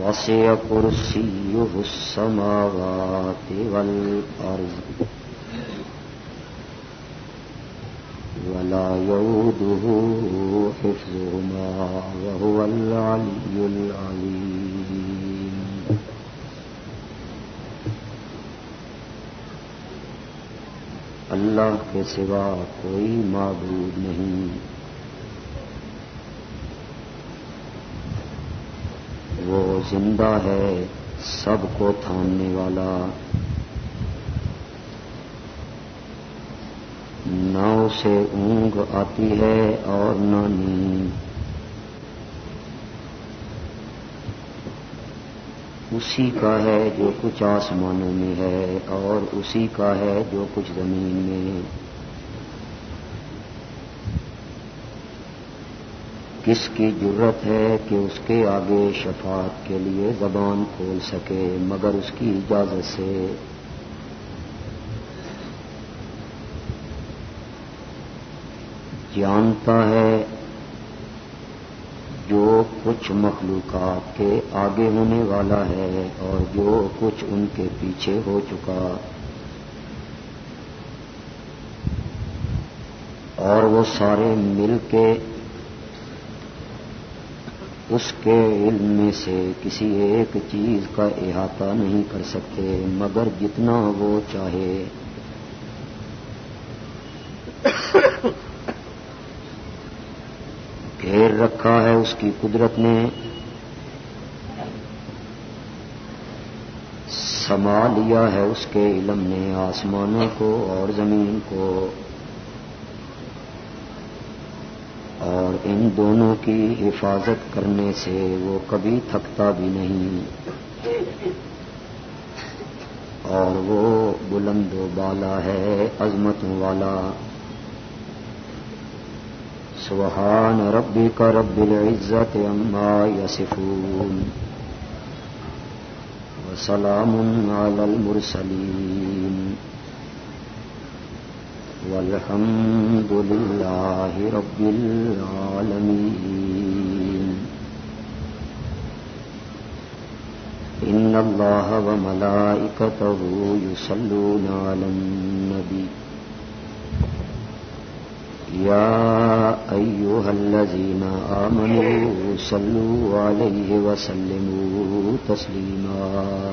وسع كرسيه السماوات والأرض ولا يوده حفظهما وهو العلي العليم اللہ کے سوا کوئی معبود نہیں۔ وہ زندہ ہے، سب کو تھامنے والا۔ نہ اسے اونگ آتی ہے اور نہ نیند اسی کا ہے جو کچھ آسمانوں میں ہے اور اسی کا ہے جو کچھ زمین میں۔ کس کی ضرورت ہے کہ اس کے آگے شفاعت کے لیے زبان کھول سکے مگر اس کی اجازت سے؟ جانتا ہے جو کچھ مخلوقات کے آگے ہونے والا ہے اور جو کچھ ان کے پیچھے ہو چکا۔ اور وہ سارے مل کے اس کے علم میں سے کسی ایک چیز کا احاطہ نہیں کر سکتے، مگر جتنا وہ چاہے۔ گھیر رکھا ہے اس کی قدرت نے۔ سما لیا ہے اس کے علم نے آسمانوں کو اور زمین کو۔ اور ان دونوں کی حفاظت کرنے سے وہ کبھی تھکتا بھی نہیں۔ اور وہ بلند و بالا ہے عظمتوں والا۔ سبحان ربك رب العزة عما يصفون وسلام على المرسلين والحمد لله رب العالمين. إن الله وملائكته يصلون على النبي. يا أيها الذين آمنوا صلوا عليه وسلموا تسليما.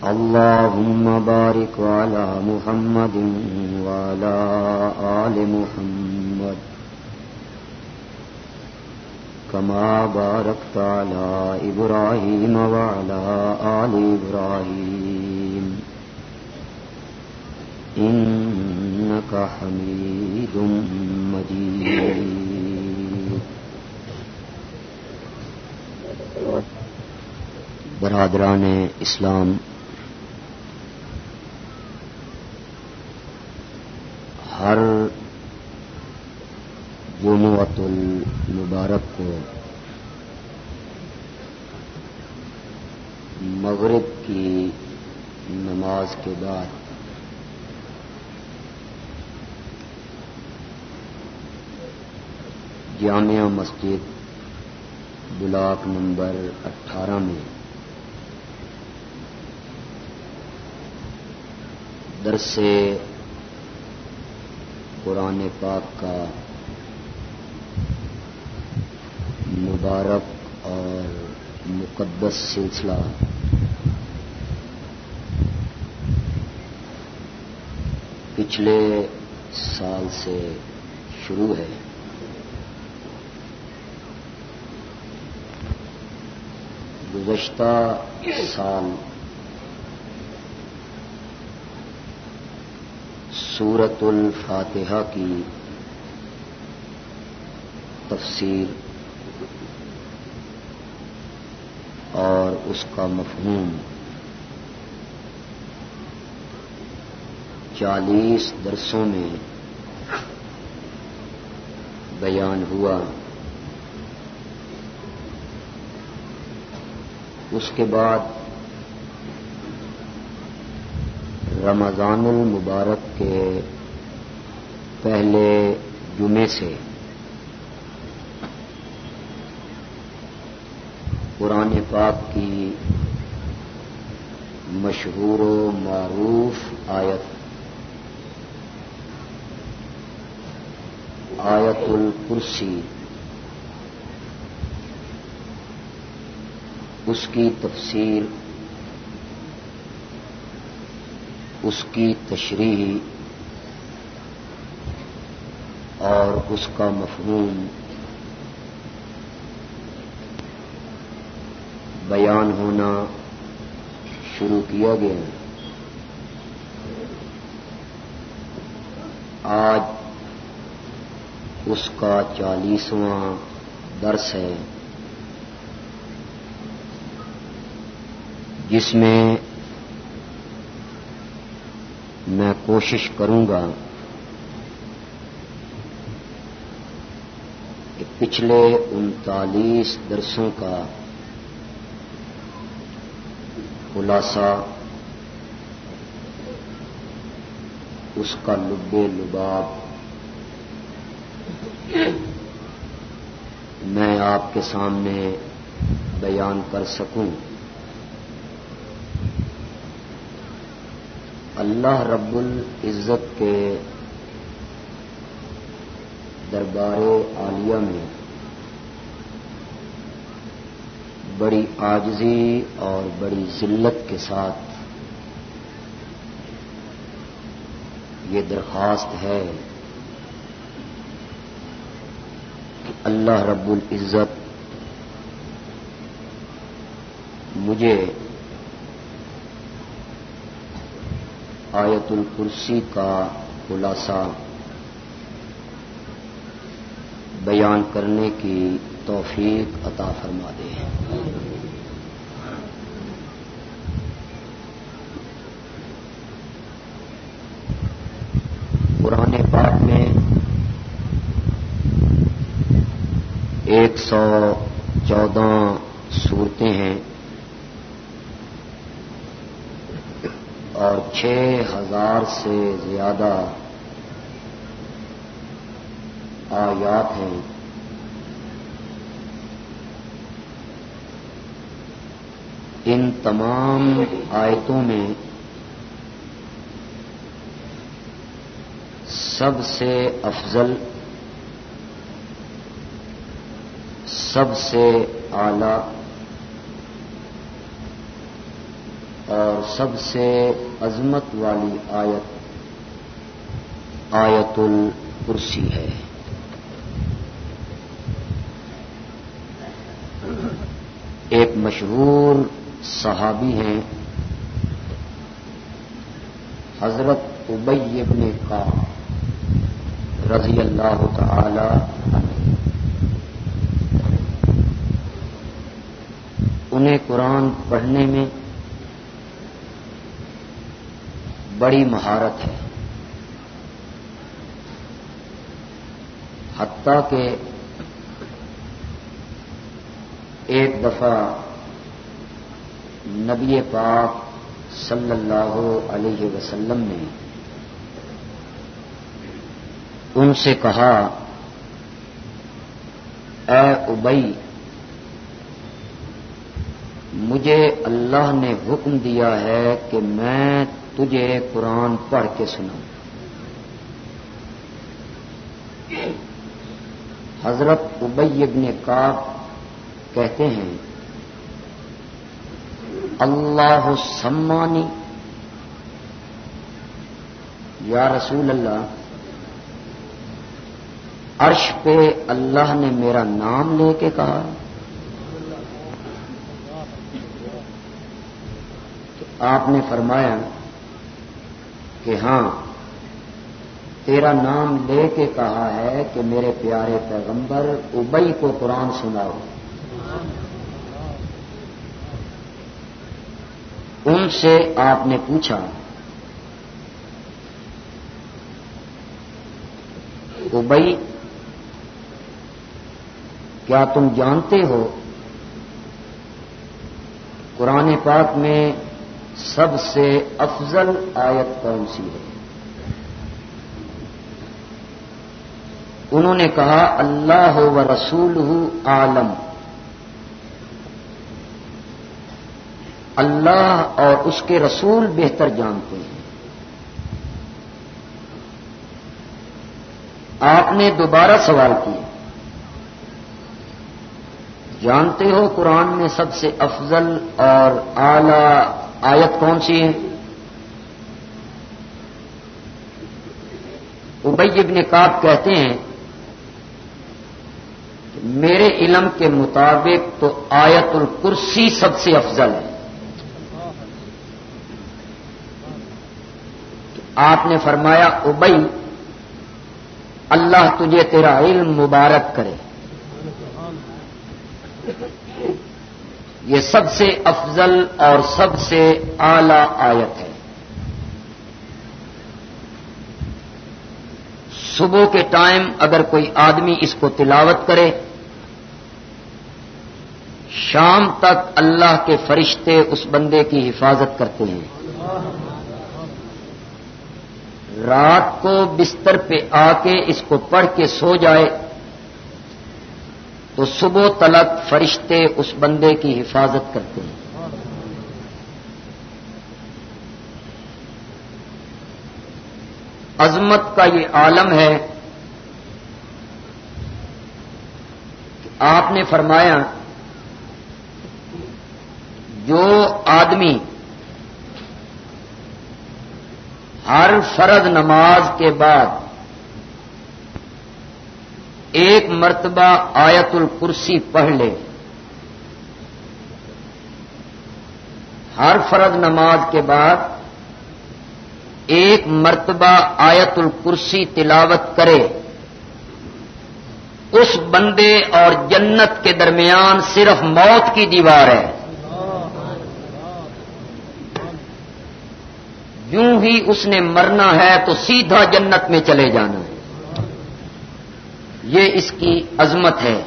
اللهم بارك على محمد وعلى آل محمد كما باركت على إبراهيم وعلى آل إبراهيم. إنك حميد مجيد. برادران اسلام ہر جمعت المبارک کو مغرب کی نماز کے بعد جامعہ مسجد بلاک نمبر اٹھارہ میں درس قرآن پاک کا مبارک اور مقدس سلسلہ۔ پچھلے سال سے شروع ہے۔ گزشتہ سال سورت الفاتحہ کی تفسیر اور اس کا مفہوم چالیس درسوں میں بیان ہوا۔ اس کے بعد رمضان المبارک کے پہلے جمعے سے قرآن پاک کی مشہور و معروف آیت آیت الکرسی۔ اس کی تفسیر اس کی تشریح اور اس کا مفہوم بیان ہونا شروع کیا گیا آج اس کا چالیسواں درس ہے، جس میں میں کوشش کروں گا کہ پچھلے انتالیس درسوں کا خلاصہ اس کا لب لباب میں آپ کے سامنے بیان کر سکوں۔ اللہ رب العزت کے دربار عالیہ میں بڑی آجزی اور بڑی ذلت کے ساتھ یہ درخواست ہے کہ اللہ رب العزت مجھے آیت الکرسی کا خلاصہ بیان کرنے کی توفیق عطا فرما دے۔ پرانے پاک میں ایک سو چودہ صورتیں ہیں۔ اور چھ ہزار سے زیادہ آیات ہیں۔ ان تمام آیتوں میں سب سے افضل، سب سے اعلی اور سب سے عظمت والی آیت آیت الکرسی ہے۔ ایک مشہور صحابی ہیں۔ حضرت ابی ابن کا رضی اللہ تعالی انہیں قرآن پڑھنے میں بڑی مہارت ہے۔ حتیٰ کہ ایک دفعہ نبی پاک صلی اللہ علیہ وسلم نے ان سے کہا، اے ابئی، مجھے اللہ نے حکم دیا ہے کہ میں تجھے قرآن پڑھ کے سناؤں۔ حضرت ابئی ابن کاب کہتے ہیں، اللہ سمانی، یا رسول اللہ، عرش پہ اللہ نے میرا نام لے کے کہا۔ آپ نے فرمایا کہ ہاں تیرا نام لے کے کہا ہے کہ میرے پیارے پیغمبر ابئی کو قرآن سناؤ۔ ان سے آپ نے پوچھا، ابئی، کیا تم جانتے ہو قرآن پاک میں سب سے افضل آیت کون سی ہے؟ انہوں نے کہا، اللہ و رسول عالم۔ اللہ اور اس کے رسول بہتر جانتے ہیں۔ آپ نے دوبارہ سوال کیا۔ جانتے ہو قرآن میں سب سے افضل اور اعلی آیت کون سی ہے؟ ابئی ابن کاب کہتے ہیں میرے علم کے مطابق تو آیت الکرسی سب سے افضل ہے۔ آپ نے فرمایا ابئی اللہ تجھے تیرا علم مبارک کرے۔ یہ سب سے افضل اور سب سے اعلی آیت ہے۔ صبح کے ٹائم اگر کوئی آدمی اس کو تلاوت کرے، شام تک اللہ کے فرشتے اس بندے کی حفاظت کرتے ہیں۔ رات کو بستر پہ آ کے اس کو پڑھ کے سو جائے۔ تو صبح تلک فرشتے اس بندے کی حفاظت کرتے ہیں۔ عظمت کا یہ عالم ہے آپ نے فرمایا، جو آدمی ہر فرد نماز کے بعد ایک مرتبہ آیت الکرسی پڑھ لے۔ ہر فرد نماز کے بعد ایک مرتبہ آیت الکرسی تلاوت کرے۔ اس بندے اور جنت کے درمیان صرف موت کی دیوار ہے۔ یوں ہی اس نے مرنا ہے تو سیدھا جنت میں چلے جانا۔ ہے یہ اس کی عظمت ہے۔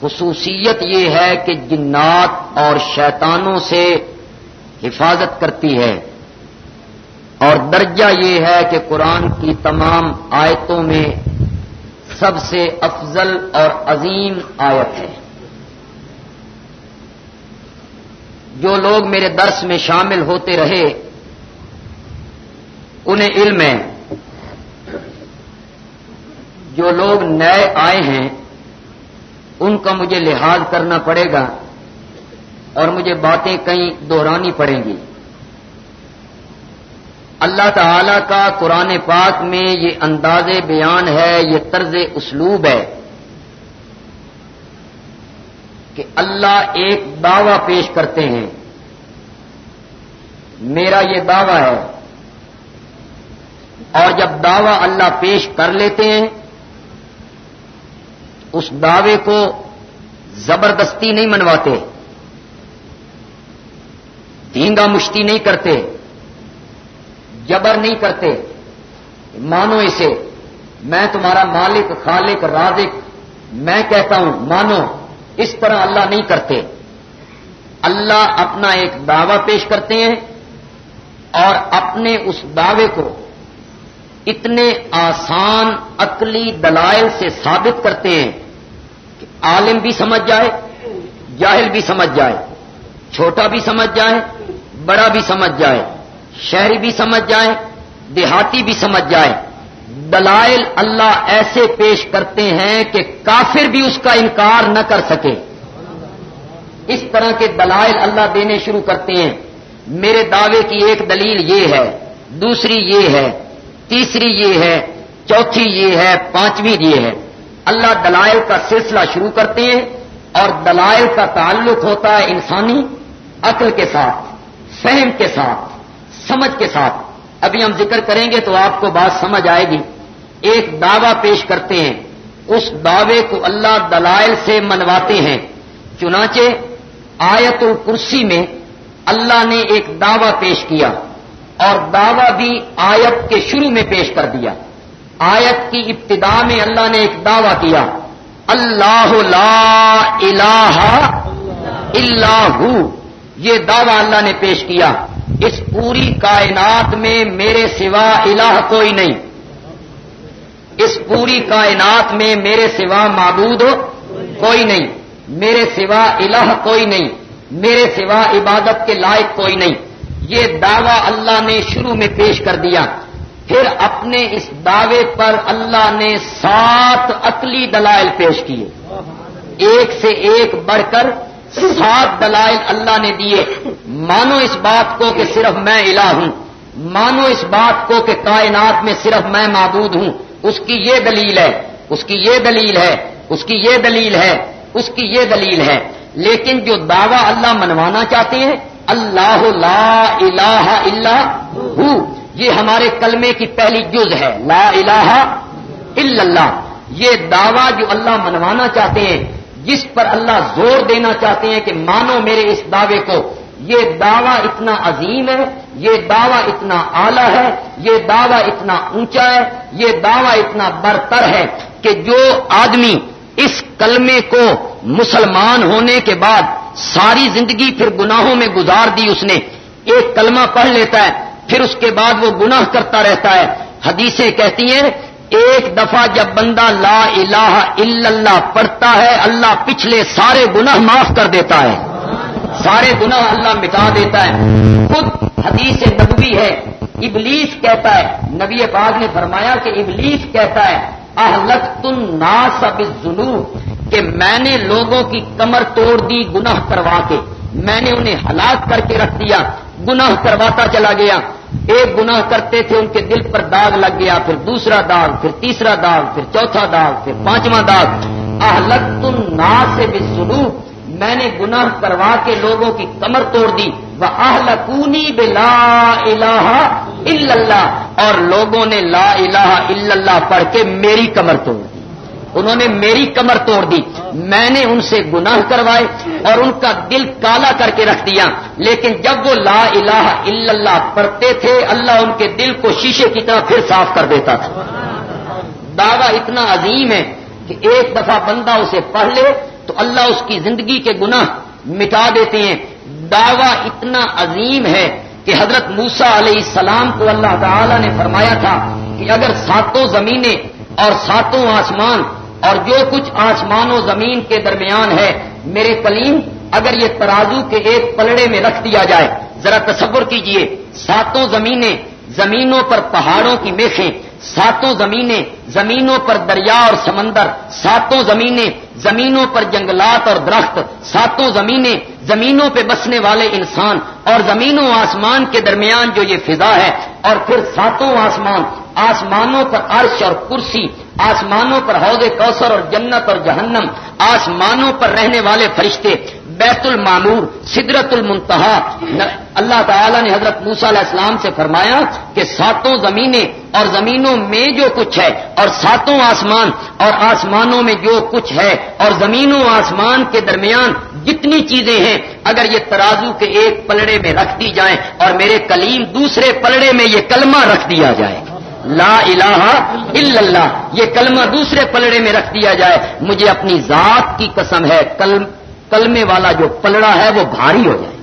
خصوصیت یہ ہے کہ جنات اور شیطانوں سے حفاظت کرتی ہے۔ اور درجہ یہ ہے کہ قرآن کی تمام آیتوں میں سب سے افضل اور عظیم آیت ہے۔ جو لوگ میرے درس میں شامل ہوتے رہے، انہیں علم ہے۔ جو لوگ نئے آئے ہیں، ان کا مجھے لحاظ کرنا پڑے گا اور مجھے باتیں کہیں دہرانی پڑیں گی۔ اللہ تعالی کا قرآن پاک میں یہ انداز بیان ہے، یہ طرز اسلوب ہے کہ اللہ ایک دعوی پیش کرتے ہیں۔ میرا یہ دعویٰ ہے۔ اور جب دعوی اللہ پیش کر لیتے ہیں اس دعوے کو زبردستی نہیں منواتے دینگا مشتی نہیں کرتے، جبر نہیں کرتے، مانو اسے، میں تمہارا مالک، خالق، رازق، میں کہتا ہوں، مانو، اس طرح اللہ نہیں کرتے۔ اللہ اپنا ایک دعوی پیش کرتے ہیں اور اپنے اس دعوے کو اتنے آسان عقلی دلائل سے ثابت کرتے ہیں کہ عالم بھی سمجھ جائے، جاہل بھی سمجھ جائے، چھوٹا بھی سمجھ جائے، بڑا بھی سمجھ جائے، شہری بھی سمجھ جائے، دیہاتی بھی سمجھ جائے۔ دلائل اللہ ایسے پیش کرتے ہیں کہ کافر بھی اس کا انکار نہ کر سکے۔ اس طرح کے دلائل اللہ دینے شروع کرتے ہیں۔ میرے دعوے کی ایک دلیل یہ ہے، دوسری یہ ہے تیسری یہ ہے، چوتھی یہ ہے، پانچویں یہ ہے۔ اللہ دلائل کا سلسلہ شروع کرتے ہیں اور دلائل کا تعلق ہوتا ہے انسانی عقل کے ساتھ، فہم کے ساتھ، سمجھ کے ساتھ۔ ابھی ہم ذکر کریں گے تو آپ کو بات سمجھ آئے گی۔ ایک دعویٰ پیش کرتے ہیں۔ اس دعوے کو اللہ دلائل سے منواتے ہیں۔ چنانچہ آیت الکرسی میں اللہ نے ایک دعویٰ پیش کیا۔ اور دعویٰ بھی آیت کے شروع میں پیش کر دیا۔ آیت کی ابتدا میں اللہ نے ایک دعویٰ کیا، اللہ لا الہ الا ہو۔ یہ دعویٰ اللہ نے پیش کیا۔ اس پوری کائنات میں میرے سوا الہ کوئی نہیں۔ اس پوری کائنات میں میرے سوا معبود کوئی نہیں۔ میرے سوا الہ کوئی نہیں۔ میرے سوا عبادت کے لائق کوئی نہیں۔ یہ دعویٰ اللہ نے شروع میں پیش کر دیا پھر اپنے اس دعوے پر اللہ نے سات عقلی دلائل پیش کیے ایک سے ایک بڑھ کر سات دلائل اللہ نے دیے مانو اس بات کو کہ صرف میں الہ ہوں، مانو اس بات کو کہ کائنات میں صرف میں معبود ہوں۔ اس کی یہ دلیل ہے، اس کی یہ دلیل ہے، اس کی یہ دلیل ہے، اس کی یہ دلیل ہے۔ لیکن جو دعویٰ اللہ منوانا چاہتے ہیں اللہ لا الہ الا ہو۔ یہ ہمارے کلمے کی پہلی جز ہے۔ لا الہ الا اللہ۔ یہ دعویٰ جو اللہ منوانا چاہتے ہیں، جس پر اللہ زور دینا چاہتے ہیں کہ مانو میرے اس دعوے کو۔ یہ دعویٰ اتنا عظیم ہے، یہ دعویٰ اتنا اعلی ہے، یہ دعویٰ اتنا اونچا ہے، یہ دعویٰ اتنا برتر ہے کہ جو آدمی اس کلمے کو مسلمان ہونے کے بعد ساری زندگی پھر گناہوں میں گزار دی اس نے۔ ایک کلمہ پڑھ لیتا ہے، پھر اس کے بعد وہ گناہ کرتا رہتا ہے۔ حدیثیں کہتی ہیں، ایک دفعہ جب بندہ لا الہ الا اللہ پڑھتا ہے، اللہ پچھلے سارے گناہ معاف کر دیتا ہے۔ سارے گناہ اللہ مٹا دیتا ہے۔ خود حدیث نبوی ہے۔ ابلیس کہتا ہے، نبی پاک نے فرمایا کہ ابلیس کہتا ہے اہلک تن نا کہ میں نے لوگوں کی کمر توڑ دی، گناہ کروا کے، میں نے انہیں ہلاک کر کے رکھ دیا، گناہ کرواتا چلا گیا۔ ایک گناہ کرتے تھے، ان کے دل پر داغ لگ گیا، پھر دوسرا داغ، پھر تیسرا داغ، پھر چوتھا داغ، پھر پانچواں داغ۔ اہلک تن نا میں نے گناہ کروا کے لوگوں کی کمر توڑ دی۔ وہ اہلکونی بلا الہ الا اللہ اور لوگوں نے لا الہ الا اللہ پڑھ کے میری کمر توڑ دی۔ انہوں نے میری کمر توڑ دی۔ میں نے ان سے گناہ کروائے اور ان کا دل کالا کر کے رکھ دیا۔ لیکن جب وہ لا الہ الا اللہ پڑھتے تھے، اللہ ان کے دل کو شیشے کی طرح پھر صاف کر دیتا تھا۔ دعویٰ اتنا عظیم ہے کہ ایک دفعہ بندہ اسے پڑھ لے تو اللہ اس کی زندگی کے گناہ مٹا دیتے ہیں۔ دعویٰ اتنا عظیم ہے کہ حضرت موسا علیہ السلام کو اللہ تعالی نے فرمایا تھا کہ اگر ساتوں زمینیں اور ساتوں آسمان اور جو کچھ آسمان و زمین کے درمیان ہے، میرے کلیم اگر یہ ترازو کے ایک پلڑے میں رکھ دیا جائے، ذرا تصور کیجیے، ساتوں زمینیں زمینوں پر پہاڑوں کی میخیں ساتوں زمینیں، زمینوں پر دریا اور سمندر، ساتوں زمینیں، زمینوں پر جنگلات اور درخت، ساتوں زمینیں، زمینوں پہ بسنے والے انسان اور زمینوں آسمان کے درمیان جو یہ فضا ہے اور پھر ساتوں آسمان، آسمانوں پر عرش اور کرسی، آسمانوں پر حوض کوثر اور جنت اور جہنم، آسمانوں پر رہنے والے فرشتے بیت المامور سدرت المنتہا۔ اللہ تعالی نے حضرت موسا علیہ السلام سے فرمایا کہ ساتوں زمینیں اور زمینوں میں جو کچھ ہے، اور ساتوں آسمان اور آسمانوں میں جو کچھ ہے، اور زمینوں آسمان کے درمیان جتنی چیزیں ہیں، اگر یہ ترازو کے ایک پلڑے میں رکھ دی جائیں اور میرے کلیم دوسرے پلڑے میں یہ کلمہ رکھ دیا جائے۔ لا الہ الا اللہ، یہ کلمہ دوسرے پلڑے میں رکھ دیا جائے۔ مجھے اپنی ذات کی قسم ہے، کلم کلمے والا جو پلڑا ہے وہ بھاری ہو جائے۔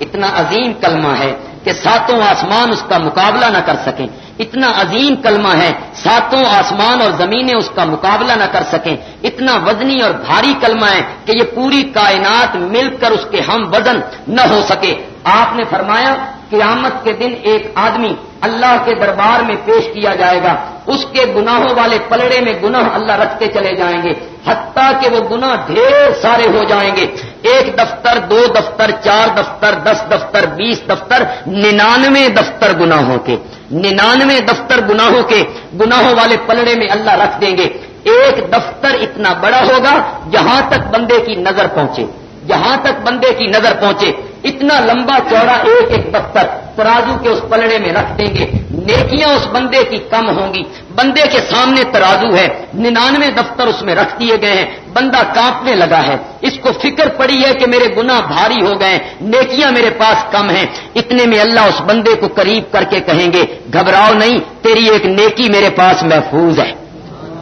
اتنا عظیم کلمہ ہے کہ ساتوں آسمان اس کا مقابلہ نہ کر سکیں۔ اتنا عظیم کلمہ ہے، ساتوں آسمان اور زمینیں اس کا مقابلہ نہ کر سکیں۔ اتنا وزنی اور بھاری کلمہ ہے کہ یہ پوری کائنات مل کر اس کے ہم وزن نہ ہو سکے۔ آپ نے فرمایا قیامت کے دن ایک آدمی اللہ کے دربار میں پیش کیا جائے گا۔ اس کے گناہوں والے پلڑے میں گناہ اللہ رکھتے چلے جائیں گے۔ حتیٰ کہ وہ گناہ ڈھیر سارے ہو جائیں گے۔ ایک دفتر، دو دفتر، چار دفتر، دس دفتر، بیس دفتر، ننانوے دفتر گناہوں کے۔ ننانوے دفتر گناہوں کے گناہوں والے پلڑے میں اللہ رکھ دیں گے۔ ایک دفتر اتنا بڑا ہوگا جہاں تک بندے کی نظر پہنچے۔ جہاں تک بندے کی نظر پہنچے۔ اتنا لمبا چوڑا ایک ایک دفتر ترازو کے اس پلڑے میں رکھ دیں گے۔ نیکیاں اس بندے کی کم ہوں گی۔ بندے کے سامنے ترازو ہے۔ ننانوے دفتر اس میں رکھ دیے گئے ہیں۔ بندہ کانپنے لگا ہے۔ اس کو فکر پڑی ہے کہ میرے گنا بھاری ہو گئے نیکیاں میرے پاس کم ہیں۔ اتنے میں اللہ اس بندے کو قریب کر کے کہیں گے، گھبراؤ نہیں، تیری ایک نیکی میرے پاس محفوظ ہے۔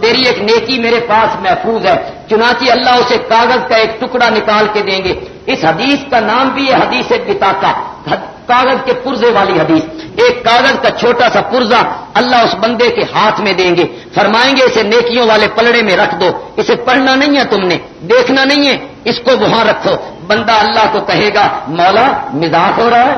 تیری ایک نیکی میرے پاس محفوظ ہے۔ چنانچہ اللہ اسے کاغذ کا ایک ٹکڑا نکال کے دیں گے۔ اس حدیث کا نام بھی ہے حدیث پتا کا کاغذ کے پرزے والی حدیث۔ ایک کاغذ کا چھوٹا سا پرزا اللہ اس بندے کے ہاتھ میں دیں گے۔ فرمائیں گے، اسے نیکیوں والے پلڑے میں رکھ دو۔ اسے پڑھنا نہیں ہے تم نے، دیکھنا نہیں ہے۔ اس کو وہاں رکھو۔ بندہ اللہ کو کہے گا، مولا، مزاق ہو رہا ہے۔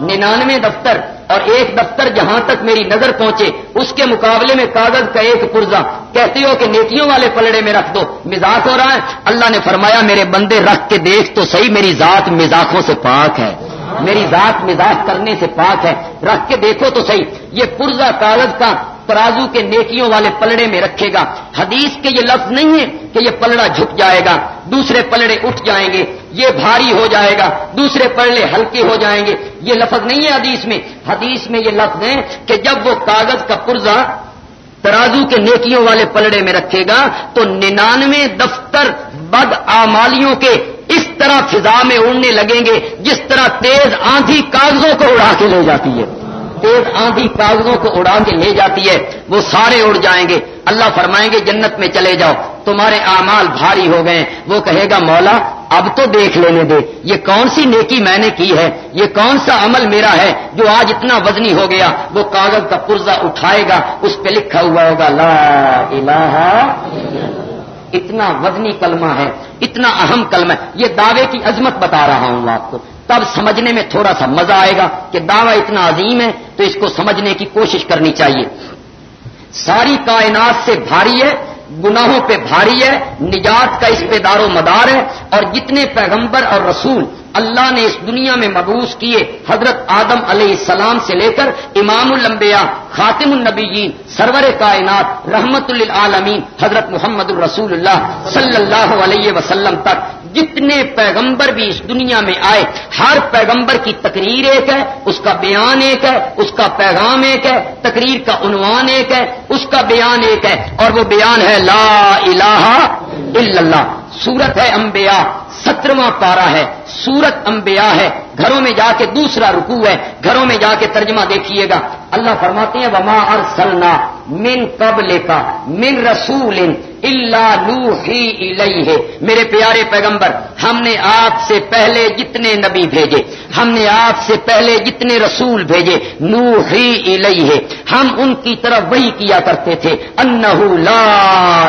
ننانوے دفتر۔ اور ایک دفتر جہاں تک میری نظر پہنچے، اس کے مقابلے میں کاغذ کا ایک پرزا کہتے ہو کہ نیکیوں والے پلڑے میں رکھ دو۔ مزاق ہو رہا ہے۔ اللہ نے فرمایا، میرے بندے رکھ کے دیکھ تو صحیح، میری ذات مزاقوں سے پاک ہے۔ میری ذات مزاق کرنے سے پاک ہے۔ رکھ کے دیکھو تو صحیح۔ یہ پرزا کاغذ کا ترازو کے نیکیوں والے پلڑے میں رکھے گا۔ حدیث کے یہ لفظ نہیں ہے کہ یہ پلڑا جھک جائے گا، دوسرے پلڑے اٹھ جائیں گے۔ یہ بھاری ہو جائے گا، دوسرے پلڑے ہلکے ہو جائیں گے۔ یہ لفظ نہیں ہے حدیث میں۔ حدیث میں یہ لفظ ہے کہ جب وہ کاغذ کا پرزا ترازو کے نیکیوں والے پلڑے میں رکھے گا تو ننانوے دفتر بد آمالیوں کے اس طرح فضا میں اڑنے لگیں گے جس طرح تیز آندھی کاغذوں کو اڑا کے لے جاتی ہے۔ تیز آندھی کاغذوں کو اڑا کے لے جاتی ہے۔ وہ سارے اڑ جائیں گے۔ اللہ فرمائیں گے، جنت میں چلے جاؤ۔ تمہارے اعمال بھاری ہو گئے وہ کہے گا، مولا اب تو دیکھ لینے دے۔ یہ کون سی نیکی میں نے کی ہے؟ یہ کون سا عمل میرا ہے جو آج اتنا وزنی ہو گیا؟ وہ کاغذ کا پرزا اٹھائے گا، اس پہ لکھا ہوا ہوگا، لا الہ اتنا وزنی کلمہ ہے، اتنا اہم کلمہ ہے۔ یہ دعوے کی عظمت بتا رہا ہوں آپ کو۔ تب سمجھنے میں تھوڑا سا مزہ آئے گا کہ دعویٰ اتنا عظیم ہے تو اس کو سمجھنے کی کوشش کرنی چاہیے۔ ساری کائنات سے بھاری ہے گناہوں پہ بھاری ہے، نجات کا اس پہ دار و مدار ہے۔ اور جتنے پیغمبر اور رسول اللہ نے اس دنیا میں مبوس کیے، حضرت آدم علیہ السلام سے لے کر امام الانبیاء، خاتم النبی سرور کائنات، رحمت للعالمین، حضرت محمد الرسول اللہ صلی اللہ علیہ وسلم تک جتنے پیغمبر بھی اس دنیا میں آئے، ہر پیغمبر کی تقریر ایک ہے، اس کا بیان ایک ہے، اس کا پیغام ایک ہے، تقریر کا عنوان ایک ہے، اس کا بیان ایک ہے، اور وہ بیان ہے لا الہ الا اللہ۔ سورت ہے انبیاء، سترواں پارا ہے۔ سورت انبیاء ہے۔ گھروں میں جا کے دوسرا رکوع ہے۔ گھروں میں جا کے ترجمہ دیکھیے گا۔ اللہ فرماتے ہیں، وما ارسلنا من قبل کا من رسول اللہ لو ہی میرے پیارے پیغمبر، ہم نے آپ سے پہلے جتنے نبی بھیجے، ہم نے آپ سے پہلے جتنے رسول بھیجے نو ہی ہے ہم ان کی طرف وہی کیا کرتے تھے انہ لا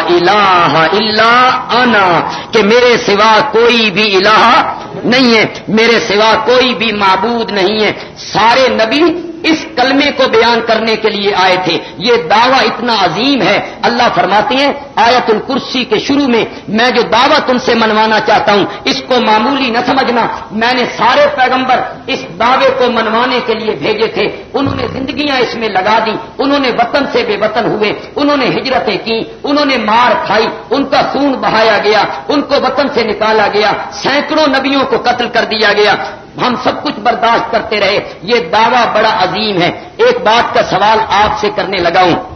الہ الا انا۔ کہ میرے سوا کوئی بھی الہ نہیں ہے، میرے سوا کوئی بھی معبود نہیں ہے۔ سارے نبی اس کلمے کو بیان کرنے کے لیے آئے تھے۔ یہ دعویٰ اتنا عظیم ہے۔ اللہ فرماتے ہیں، آیت الکرسی کے شروع میں میں جو دعویٰ تم سے منوانا چاہتا ہوں، اس کو معمولی نہ سمجھنا۔ میں نے سارے پیغمبر اس دعوے کو منوانے کے لیے بھیجے تھے۔ انہوں نے زندگیاں اس میں لگا دی انہوں نے وطن سے بے وطن ہوئے۔ انہوں نے ہجرتیں کی انہوں نے مار کھائی۔ ان کا خون بہایا گیا۔ ان کو وطن سے نکالا گیا۔ سینکڑوں نبیوں کو قتل کر دیا گیا۔ ہم سب کچھ برداشت کرتے رہے۔ یہ دعویٰ بڑا عظیم ہے۔ ایک بات کا سوال آپ سے کرنے لگا ہوں۔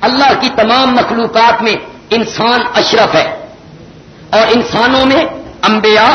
اللہ کی تمام مخلوقات میں انسان اشرف ہے۔ اور انسانوں میں انبیاء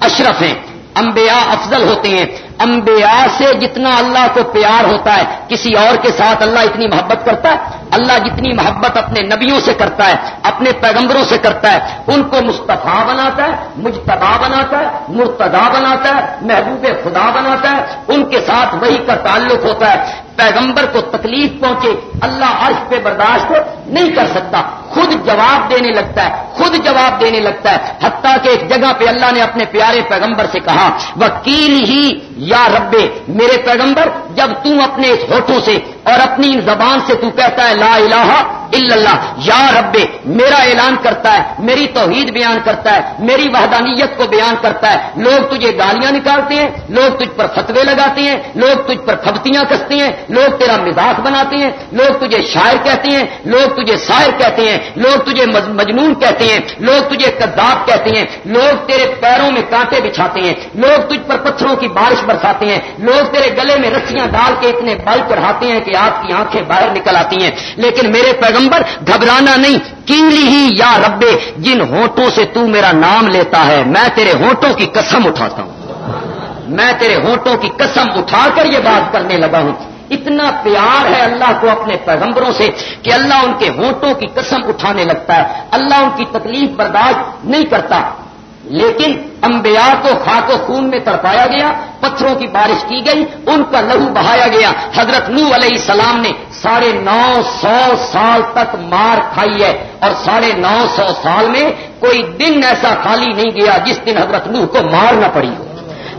اشرف ہیں۔ انبیاء افضل ہوتے ہیں۔ انبیاء سے جتنا اللہ کو پیار ہوتا ہے، کسی اور کے ساتھ اللہ اتنی محبت کرتا ہے۔ اللہ جتنی محبت اپنے نبیوں سے کرتا ہے، اپنے پیغمبروں سے کرتا ہے، ان کو مصطفیٰ بناتا ہے مجتبا بناتا ہے مرتدا بناتا ہے، محبوب خدا بناتا ہے، ان کے ساتھ وہی کا تعلق ہوتا ہے۔ پیغمبر کو تکلیف پہنچے، اللہ عرش پہ برداشت نہیں کر سکتا۔ خود جواب دینے لگتا ہے، خود جواب دینے لگتا ہے۔ حتیٰ کہ ایک جگہ پہ اللہ نے اپنے پیارے پیغمبر سے کہا، وکیل ہی یا ربے میرے پیغمبر، جب تم اپنے اس ہوٹوں سے اور اپنی زبان سے تو کہتا ہے لا الہ الا اللہ یا رب میرا اعلان کرتا ہے میری توحید بیان کرتا ہے میری وحدانیت کو بیان کرتا ہے لوگ تجھے گالیاں نکالتے ہیں لوگ تجھ پر فتوے لگاتے ہیں لوگ تجھ پر پھبتیاں کستے ہیں لوگ تیرا مزاق بناتے ہیں لوگ تجھے شاعر کہتے ہیں لوگ تجھے شاعر کہتے ہیں لوگ تجھے مجنون کہتے ہیں لوگ تجھے کذاب کہتے ہیں لوگ تیرے پیروں میں کانٹے بچھاتے ہیں لوگ تجھ پر پتھروں کی بارش برساتے ہیں لوگ تیرے گلے میں رسیاں ڈال کے اتنے بل چڑھاتے ہیں کہ آپ کی آنکھیں باہر نکل آتی ہیں۔ لیکن میرے پیغمبر، گھبرانا نہیں۔ کیلی ہی یا ربے، جن ہونٹوں سے تو میرا نام لیتا ہے، میں تیرے ہونٹوں کی قسم اٹھاتا ہوں۔ میں تیرے ہونٹوں کی قسم اٹھا کر یہ بات کرنے لگا ہوں۔ اتنا پیار ہے اللہ کو اپنے پیغمبروں سے کہ اللہ ان کے ہونٹوں کی قسم اٹھانے لگتا ہے۔ اللہ ان کی تکلیف برداشت نہیں کرتا۔ لیکن انبیاء کو خاک و خون میں تڑپایا گیا، پتھروں کی بارش کی گئی، ان کا لہو بہایا گیا۔ حضرت نو علیہ السلام نے ساڑھے نو سو سال تک مار کھائی ہے اور ساڑھے نو سو سال میں کوئی دن ایسا خالی نہیں گیا جس دن حضرت نو کو مار نہ پڑی ہو۔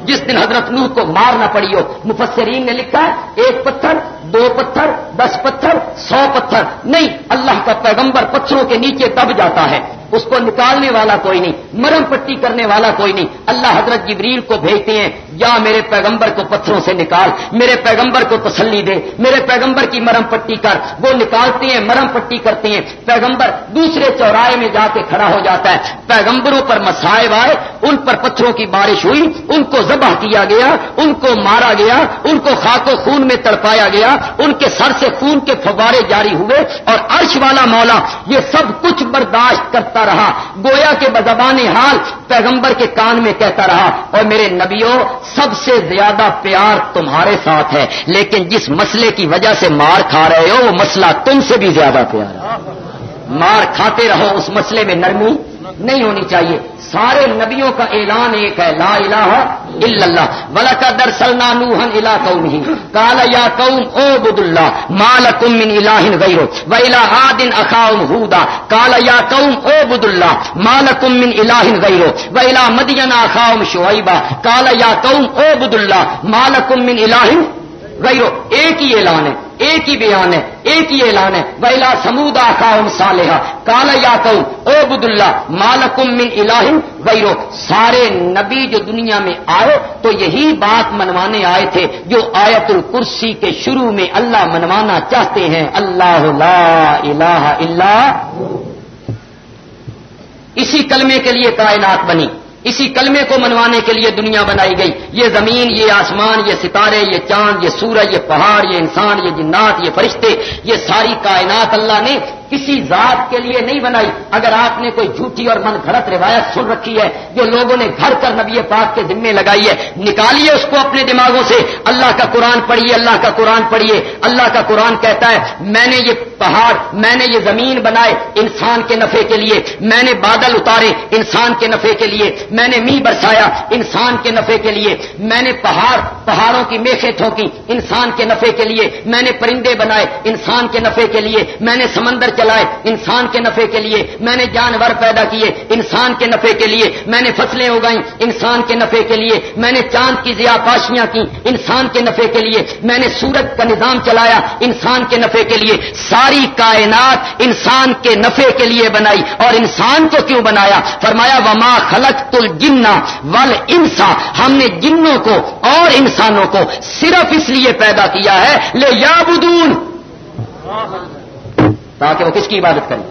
جس دن حضرت نوح کو مارنا پڑی ہو، مفسرین نے لکھا ہے، ایک پتھر، دو پتھر، دس پتھر، سو پتھر۔ نہیں، اللہ کا پیغمبر پتھروں کے نیچے دب جاتا ہے۔ اس کو نکالنے والا کوئی نہیں، مرم پٹی کرنے والا کوئی نہیں۔ اللہ حضرت جبریل کو بھیجتے ہیں، یا میرے پیغمبر کو پتھروں سے نکال، میرے پیغمبر کو تسلی دے، میرے پیغمبر کی مرم پٹی کر۔ وہ نکالتے ہیں، مرم پٹی کرتے ہیں۔ پیغمبر دوسرے چوراہے میں جا کے کھڑا ہو جاتا ہے۔ پیغمبروں پر مسائب آئے، ان پر پتھروں کی بارش ہوئی، ان کو ذبح کیا گیا، ان کو مارا گیا، ان کو خاک و خون میں تڑپایا گیا، ان کے سر سے خون کے فوارے جاری ہوئے اور عرش والا مولا یہ سب کچھ برداشت کرتا رہا۔ گویا کے بزبان حال پیغمبر کے کان میں کہتا رہا، اور میرے نبیوں، سب سے زیادہ پیار تمہارے ساتھ ہے، لیکن جس مسئلے کی وجہ سے مار کھا رہے ہو، وہ مسئلہ تم سے بھی زیادہ پیار ہے مار کھاتے رہو اس مسئلے میں نرمی۔ نہیں ہونی چاہیے۔ سارے نبیوں کا اعلان ایک ہے، لا الہ الا اللہ۔ ولا کا درسلنا نوحن الا قوم ہی کالا یا قوم او بد اللہ مالکم من الہ غیرو و الہ عاد اخاهم ہودا کالا یا قوم او بد اللہ مالکم من الہ غیرو و الہ مدین اخاهم شعیبہ کالا یا قوم او بد اللہ مالکم من الہ غیرو ایک ہی اعلان ہے۔ ایک ہی بیان ہے، ایک ہی اعلان ہے ویلا سمودا خاہم صالحہ کالا یا کہوں او بد اللہ مالکم من الہ ویرو سارے نبی جو دنیا میں آئے، تو یہی بات منوانے آئے تھے جو آیت الکرسی کے شروع میں اللہ منوانا چاہتے ہیں۔ اللہ لا الہ الا اسی کلمے کے لیے کائنات بنی۔ اسی کلمے کو منوانے کے لیے دنیا بنائی گئی۔ یہ زمین، یہ آسمان، یہ ستارے، یہ چاند، یہ سورج، یہ پہاڑ، یہ انسان، یہ جنات، یہ فرشتے، یہ ساری کائنات اللہ نے کسی ذات کے لیے نہیں بنائی۔ اگر آپ نے کوئی جھوٹی اور من گھڑت روایت سن رکھی ہے جو لوگوں نے گھر کر نبی پاک کے ذمے لگائی ہے، نکالیے اس کو اپنے دماغوں سے۔ اللہ کا قرآن پڑھیے، اللہ کا قرآن پڑھیے۔ اللہ کا قرآن کہتا ہے، میں نے یہ پہاڑ، میں نے یہ زمین بنائے انسان کے نفے کے لیے۔ میں نے بادل اتارے انسان کے نفے کے لیے۔ میں نے می برسایا انسان کے نفے کے لیے۔ میں نے پہاڑ پہاڑوں کی میخیں ٹھوکی انسان کے نفے کے لیے۔ میں نے پرندے بنائے انسان کے نفے کے لیے۔ میں نے سمندر چلائے انسان کے نفے کے لیے۔ میں نے جانور پیدا کیے انسان کے نفے کے لیے۔ میں نے فصلیں اگائیں انسان کے نفے کے لیے۔ میں نے چاند کی ضیا پاشیاں کی انسان کے نفے کے لیے۔ میں نے سورج کا نظام چلایا انسان کے نفے کے لیے۔ ساری کائنات انسان کے نفے کے لیے بنائی اور انسان کو کیوں بنایا؟ فرمایا، وما خلق تل جنا ول انسان ہم نے جنوں کو اور انسانوں کو صرف اس لیے پیدا کیا ہے لے یا بدون تاکہ وہ کس کی عبادت کریں؟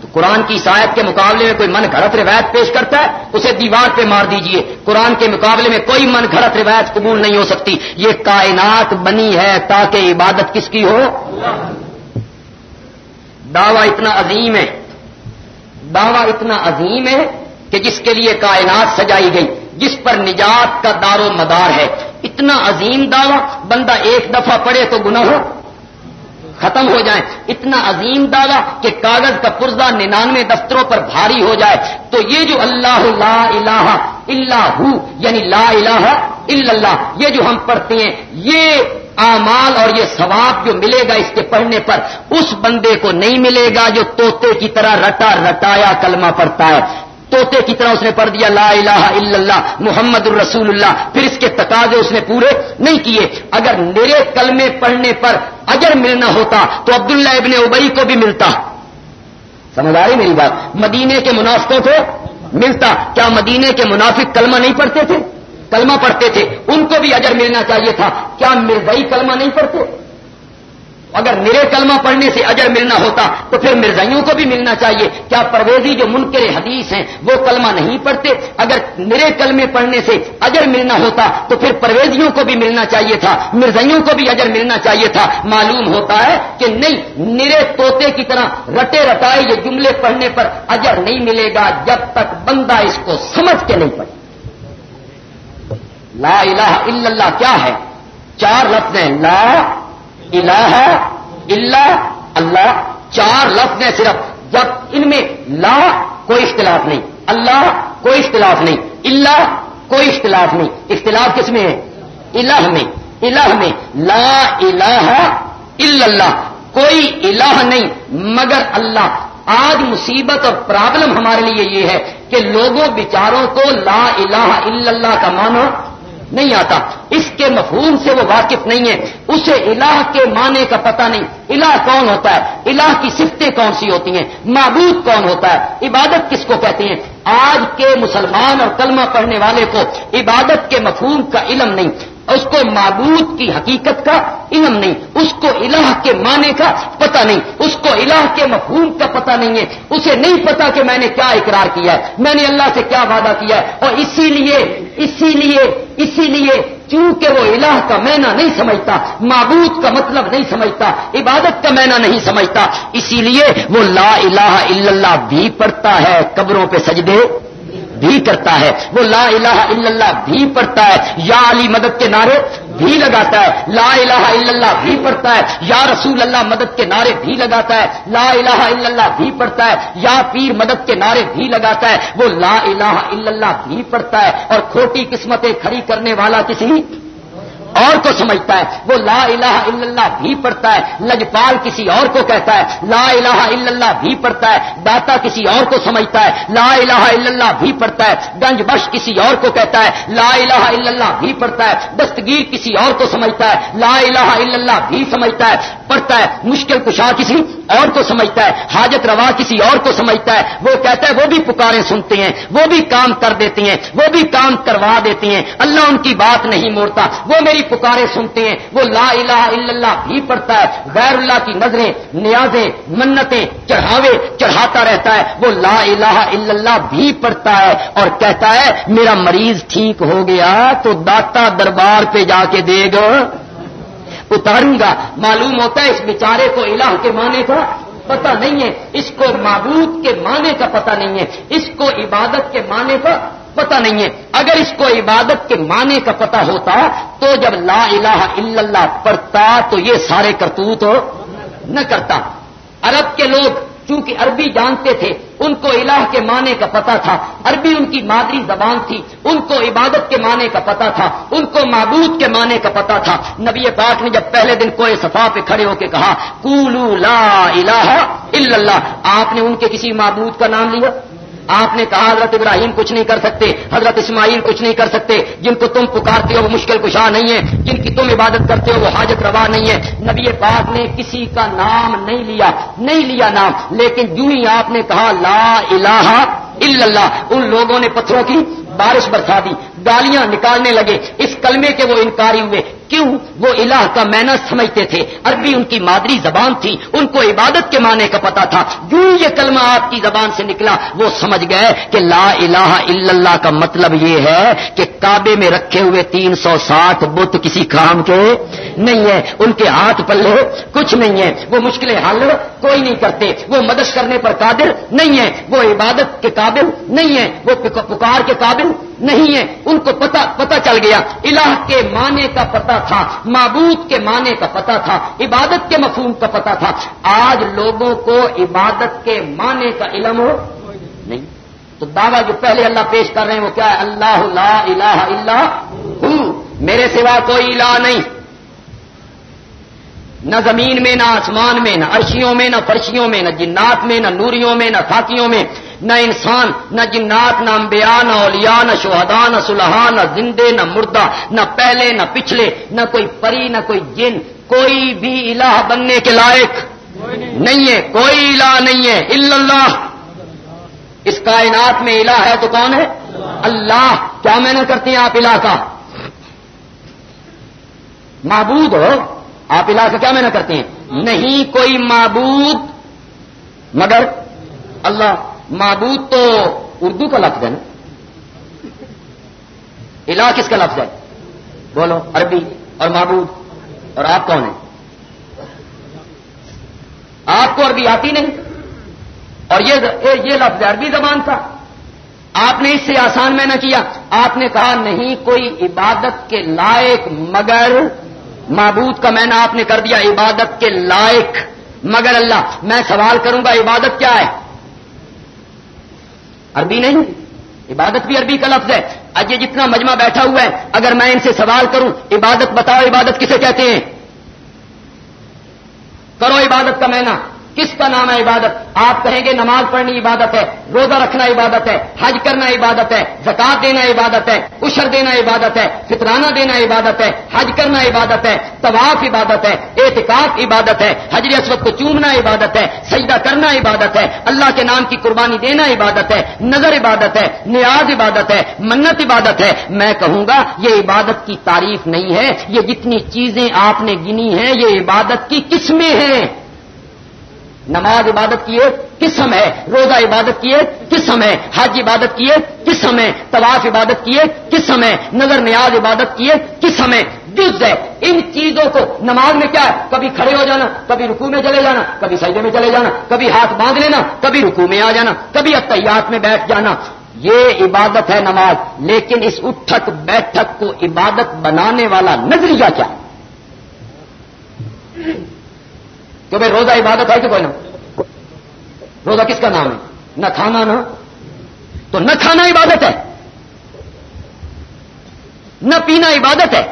تو قرآن کی سایت کے مقابلے میں کوئی من گھڑت روایت پیش کرتا ہے، اسے دیوار پہ مار دیجیے۔ قرآن کے مقابلے میں کوئی من گھڑت روایت قبول نہیں ہو سکتی۔ یہ کائنات بنی ہے تاکہ عبادت کس کی ہو؟ دعویٰ اتنا عظیم ہے۔ دعویٰ اتنا عظیم ہے کہ جس کے لیے کائنات سجائی گئی، جس پر نجات کا دار و مدار ہے۔ اتنا عظیم دعویٰ، بندہ ایک دفعہ پڑے تو گناہ ہو، ختم ہو جائیں اتنا عظیم دعویٰ کہ کاغذ کا پرزہ ننانوے دفتروں پر بھاری ہو جائے۔ تو یہ جو اللہ لا الہ الا ہو یعنی لا الہ الا اللہ، یہ جو ہم پڑھتے ہیں، یہ اعمال اور یہ ثواب جو ملے گا اس کے پڑھنے پر، اس بندے کو نہیں ملے گا جو توتے کی طرح رٹا رٹایا کلمہ پڑتا ہے۔ توتے کی طرح اس نے پڑھ دیا، لا الہ الا اللہ، محمد الرسول اللہ پھر اس کے تقاضے اس نے پورے نہیں کیے۔ اگر میرے کلمے پڑھنے پر اجر ملنا ہوتا تو عبداللہ ابن ابئی کو بھی ملتا۔ سمجھ آ رہی میری بات؟ مدینے کے منافقوں کو ملتا۔ کیا مدینے کے منافق کلمہ نہیں پڑھتے تھے؟ کلمہ پڑھتے تھے۔ ان کو بھی اجر ملنا چاہیے تھا۔ کیا مرزائی کلمہ نہیں پڑھتے؟ اگر میرے کلمہ پڑھنے سے اجر ملنا ہوتا تو پھر مرزائیوں کو بھی ملنا چاہیے۔ کیا پرویزی جو منکر حدیث ہیں وہ کلمہ نہیں پڑھتے؟ اگر میرے کلمے پڑھنے سے اجر ملنا ہوتا تو پھر پرویزیوں کو بھی ملنا چاہیے تھا، مرزائیوں کو بھی اجر ملنا چاہیے تھا۔ معلوم ہوتا ہے کہ نہیں، میرے توتے کی طرح رٹے رٹائے یہ جملے پڑھنے پر اجر نہیں ملے گا جب تک بندہ اس کو سمجھ کے نہیں پڑے لا الہ الا اللہ کیا ہے؟ چار لفظ ہیں، لا الہ الا اللہ چار لفظ ہیں صرف۔ جب ان میں لا کوئی اختلاف نہیں، اللہ کوئی اختلاف نہیں اللہ کوئی اختلاف نہیں۔ اختلاف کس میں ہے؟ الہ میں۔ الہ میں لا الہ الا اللہ۔ کوئی الہ نہیں، مگر اللہ۔ آج مصیبت اور پرابلم ہمارے لیے یہ ہے کہ لوگوں بچاروں کو لا الہ الا اللہ کا مانو نہیں آتا۔ اس کے مفہوم سے وہ واقف نہیں ہے۔ اسے الہ کے معنی کا پتہ نہیں۔ الہ کون ہوتا ہے؟ الہ کی صفتیں کون سی ہوتی ہیں؟ معبود کون ہوتا ہے؟ عبادت کس کو کہتے ہیں؟ آج کے مسلمان اور کلمہ پڑھنے والے کو عبادت کے مفہوم کا علم نہیں۔ اس کو معبود کی حقیقت کا علم نہیں، اس کو الہ کے معنی کا پتہ نہیں، اس کو الہ کے مفہوم کا پتہ نہیں ہے۔ اسے نہیں پتا کہ میں نے کیا اقرار کیا ہے، میں نے اللہ سے کیا وعدہ کیا ہے۔ اور اسی لیے اسی لیے اسی لیے چونکہ وہ الہ کا مینا نہیں سمجھتا، معبود کا مطلب نہیں سمجھتا، عبادت کا مینا نہیں سمجھتا، اسی لیے وہ لا الہ الا اللہ بھی پڑھتا ہے، قبروں پہ سجدے بھی کرتا ہے۔ وہ لا الہ الا اللہ بھی پڑھتا ہے۔ یا علی مدد کے نعرے بھی لگاتا ہے۔ لا الہ الا اللہ بھی پڑھتا ہے۔ یا رسول اللہ مدد کے نعرے بھی لگاتا ہے۔ لا الہ الا اللہ بھی پڑھتا ہے۔ یا پیر مدد کے نعرے بھی لگاتا ہے۔ وہ لا الہ الا اللہ بھی پڑھتا ہے۔ اور کھوٹی قسمتیں کھڑی کرنے والا کسی اور کو سمجھتا ہے۔ وہ لا الہ الا اللہ بھی پڑھتا ہے۔ لجپال کسی اور کو کہتا ہے۔ لا الہ الا اللہ بھی پڑھتا ہے۔ داتا کسی اور کو سمجھتا ہے۔ لا الہ الا اللہ بھی پڑھتا ہے۔ گنج بش کسی اور کو کہتا ہے۔ لا الہ الا اللہ بھی پڑھتا ہے۔ دستگیر کسی اور کو سمجھتا ہے۔ لا الہ الا اللہ بھی سمجھتا ہے۔ پڑھتا ہے۔ مشکل کشا کسی اور کو سمجھتا ہے۔ حاجت روا کسی اور کو سمجھتا ہے۔ وہ کہتا ہے، وہ بھی پکارے سنتے ہیں۔ وہ بھی کام کر دیتی ہیں۔ وہ بھی کام کروا دیتی ہیں۔ اللہ ان کی بات نہیں موڑتا وہ میری پکارے سنتے ہیں، وہ لا الہ الا اللہ بھی پڑھتا ہے، غیر اللہ کی نظریں، نیازیں، منتیں چڑھاوے، چڑھاتا رہتا ہے، وہ لا الہ الا اللہ بھی پڑھتا ہے اور کہتا ہے، میرا مریض ٹھیک ہو گیا تو داتا دربار پہ جا کے دے گا اتاروں گا۔ معلوم ہوتا ہے، اس بیچارے کو الہ کے معنی کا پتہ نہیں ہے، اس کو معبود کے معنی کا پتہ نہیں ہے، اس کو عبادت کے معنی کا پتہ نہیں ہے۔ اگر اس کو عبادت کے معنی کا پتہ ہوتا تو جب لا الہ الا اللہ پڑھتا تو یہ سارے کرتوت نہ کرتا۔ عرب کے لوگ چونکہ عربی جانتے تھے، ان کو الہ کے معنی کا پتا تھا۔ عربی ان کی مادری زبان تھی، ان کو عبادت کے معنی کا پتا تھا، ان کو معبود کے معنی کا پتا تھا۔ نبی پاک نے جب پہلے دن کوئی صفا پہ کھڑے ہو کے کہا کولو لا الہ الا اللہ۔ آپ نے ان کے کسی معبود کا نام لیا؟ آپ نے کہا حضرت ابراہیم کچھ نہیں کر سکتے، حضرت اسماعیل کچھ نہیں کر سکتے، جن کو تم پکارتے ہو وہ مشکل کشا نہیں ہے جن کی تم عبادت کرتے ہو وہ حاجت روا نہیں ہے نبی پاک نے کسی کا نام نہیں لیا نہیں لیا نام، لیکن جو ہی آپ نے کہا، لا الہ الا اللہ۔ ان لوگوں نے پتھروں کی بارش برسا دی، گالیاں نکالنے لگے۔ اس کلمے کے وہ انکاری ہوئے۔ کیوں؟ وہ الہ کا مینا سمجھتے تھے۔ عربی ان کی مادری زبان تھی۔ ان کو عبادت کے معنی کا پتا تھا۔ جو یہ کلمہ آپ کی زبان سے نکلا، وہ سمجھ گئے کہ لا الہ الا اللہ کا مطلب یہ ہے کہ کعبے میں رکھے ہوئے تین سو ساٹھ بت کسی کام کے نہیں ہے ان کے ہاتھ پلے کچھ نہیں ہے وہ مشکلیں حل کوئی نہیں کرتے۔ وہ مدد کرنے پر قادر نہیں ہے وہ عبادت کے قابل نہیں ہے وہ پکار کے قابل نہیں ہے ان کو پتا پتا چل گیا۔ الہ کے معنی کا پتا تھا، معبود کے معنی کا پتا تھا، عبادت کے مفہوم کا پتا تھا۔ آج لوگوں کو عبادت کے معنی کا علم ہو؟ نہیں۔ تو دعویٰ جو پہلے اللہ پیش کر رہے ہیں وہ کیا ہے؟ اللہ لا الہ الا ہوں میرے سوا کوئی الہ نہیں۔ نہ زمین میں، نہ آسمان میں، نہ عرشیوں میں، نہ فرشیوں میں، نہ جنات میں، نہ نوریوں میں، نہ خاکیوں میں۔ نہ انسان، نہ جنات، نہ انبیاء، نہ اولیاء، نہ شہدا نہ سلحا نہ زندے، نہ مردہ، نہ پہلے، نہ پچھلے، نہ کوئی پری، نہ کوئی جن، کوئی بھی الہ بننے کے لائق نہیں ہے، کوئی الہ نہیں ہے اللہ۔ اس کائنات میں الہ ہے تو کون ہے؟ اللہ۔ کیا میں نہ کرتے ہیں آپ الہ کا؟ معبود ہو، آپ الہ کا کیا میں نہ کرتے ہیں؟ نہیں، کوئی معبود، مگر اللہ۔ معبود تو اردو کا لفظ ہے نا؟ الہ کس کا لفظ ہے؟ بولو، عربی اور معبود، اور آپ کون ہیں؟ آپ کو عربی آتی نہیں؟ اور یہ یہ لفظ عربی زبان تھا۔ آپ نے اس سے آسان میں نہ کیا۔ آپ نے کہا، نہیں، کوئی عبادت کے لائق مگر معبود کا میں نے آپ نے کر دیا، عبادت کے لائق مگر اللہ، میں سوال کروں گا، عبادت کیا ہے؟ عربی نہیں۔ عبادت بھی عربی کا لفظ ہے۔ آج یہ جتنا مجمع بیٹھا ہوا ہے، اگر میں ان سے سوال کروں، عبادت بتاؤ، عبادت کسے کہتے ہیں؟ کرو عبادت کا مینا۔ کس کا نام ہے عبادت آپ کہیں گے نماز پڑھنی عبادت ہے روزہ رکھنا عبادت ہے حج کرنا عبادت ہے زکات دینا عبادت ہے اشر دینا عبادت ہے فطرانہ دینا عبادت ہے حج کرنا عبادت ہے طواف عبادت ہے احتکاف عبادت ہے حجر اسود کو چومنا عبادت ہے سجدہ کرنا عبادت ہے اللہ کے نام کی قربانی دینا عبادت ہے نظر عبادت ہے نیاز عبادت ہے منت عبادت ہے میں کہوں گا یہ عبادت کی تعریف نہیں ہے یہ جتنی چیزیں آپ نے گنی ہیں یہ عبادت کی قسمیں ہیں نماز عبادت کی ایک قسم ہے، روزہ عبادت کی ایک قسم ہے، حج عبادت کی ایک قسم ہے، طواف عبادت کی ایک قسم ہے، نظر نیاز عبادت کی ایک قسم ہے جز ہے ان چیزوں کو نماز میں کیا ہے؟ کبھی کھڑے ہو جانا، کبھی رکو میں چلے جانا، کبھی سجدے میں چلے جانا، کبھی ہاتھ باندھ لینا، کبھی رکو میں آ جانا، کبھی اتحیات میں بیٹھ جانا۔ یہ عبادت ہے نماز، لیکن اس اٹھک بیٹھک کو عبادت بنانے والا نظریہ کیا؟ کہ بھائی روزہ عبادت ہے کہ کوئی نہ؟ روزہ کس کا نام ہے؟ نہ کھانا نہ تو نہ کھانا عبادت ہے، نہ پینا عبادت ہے۔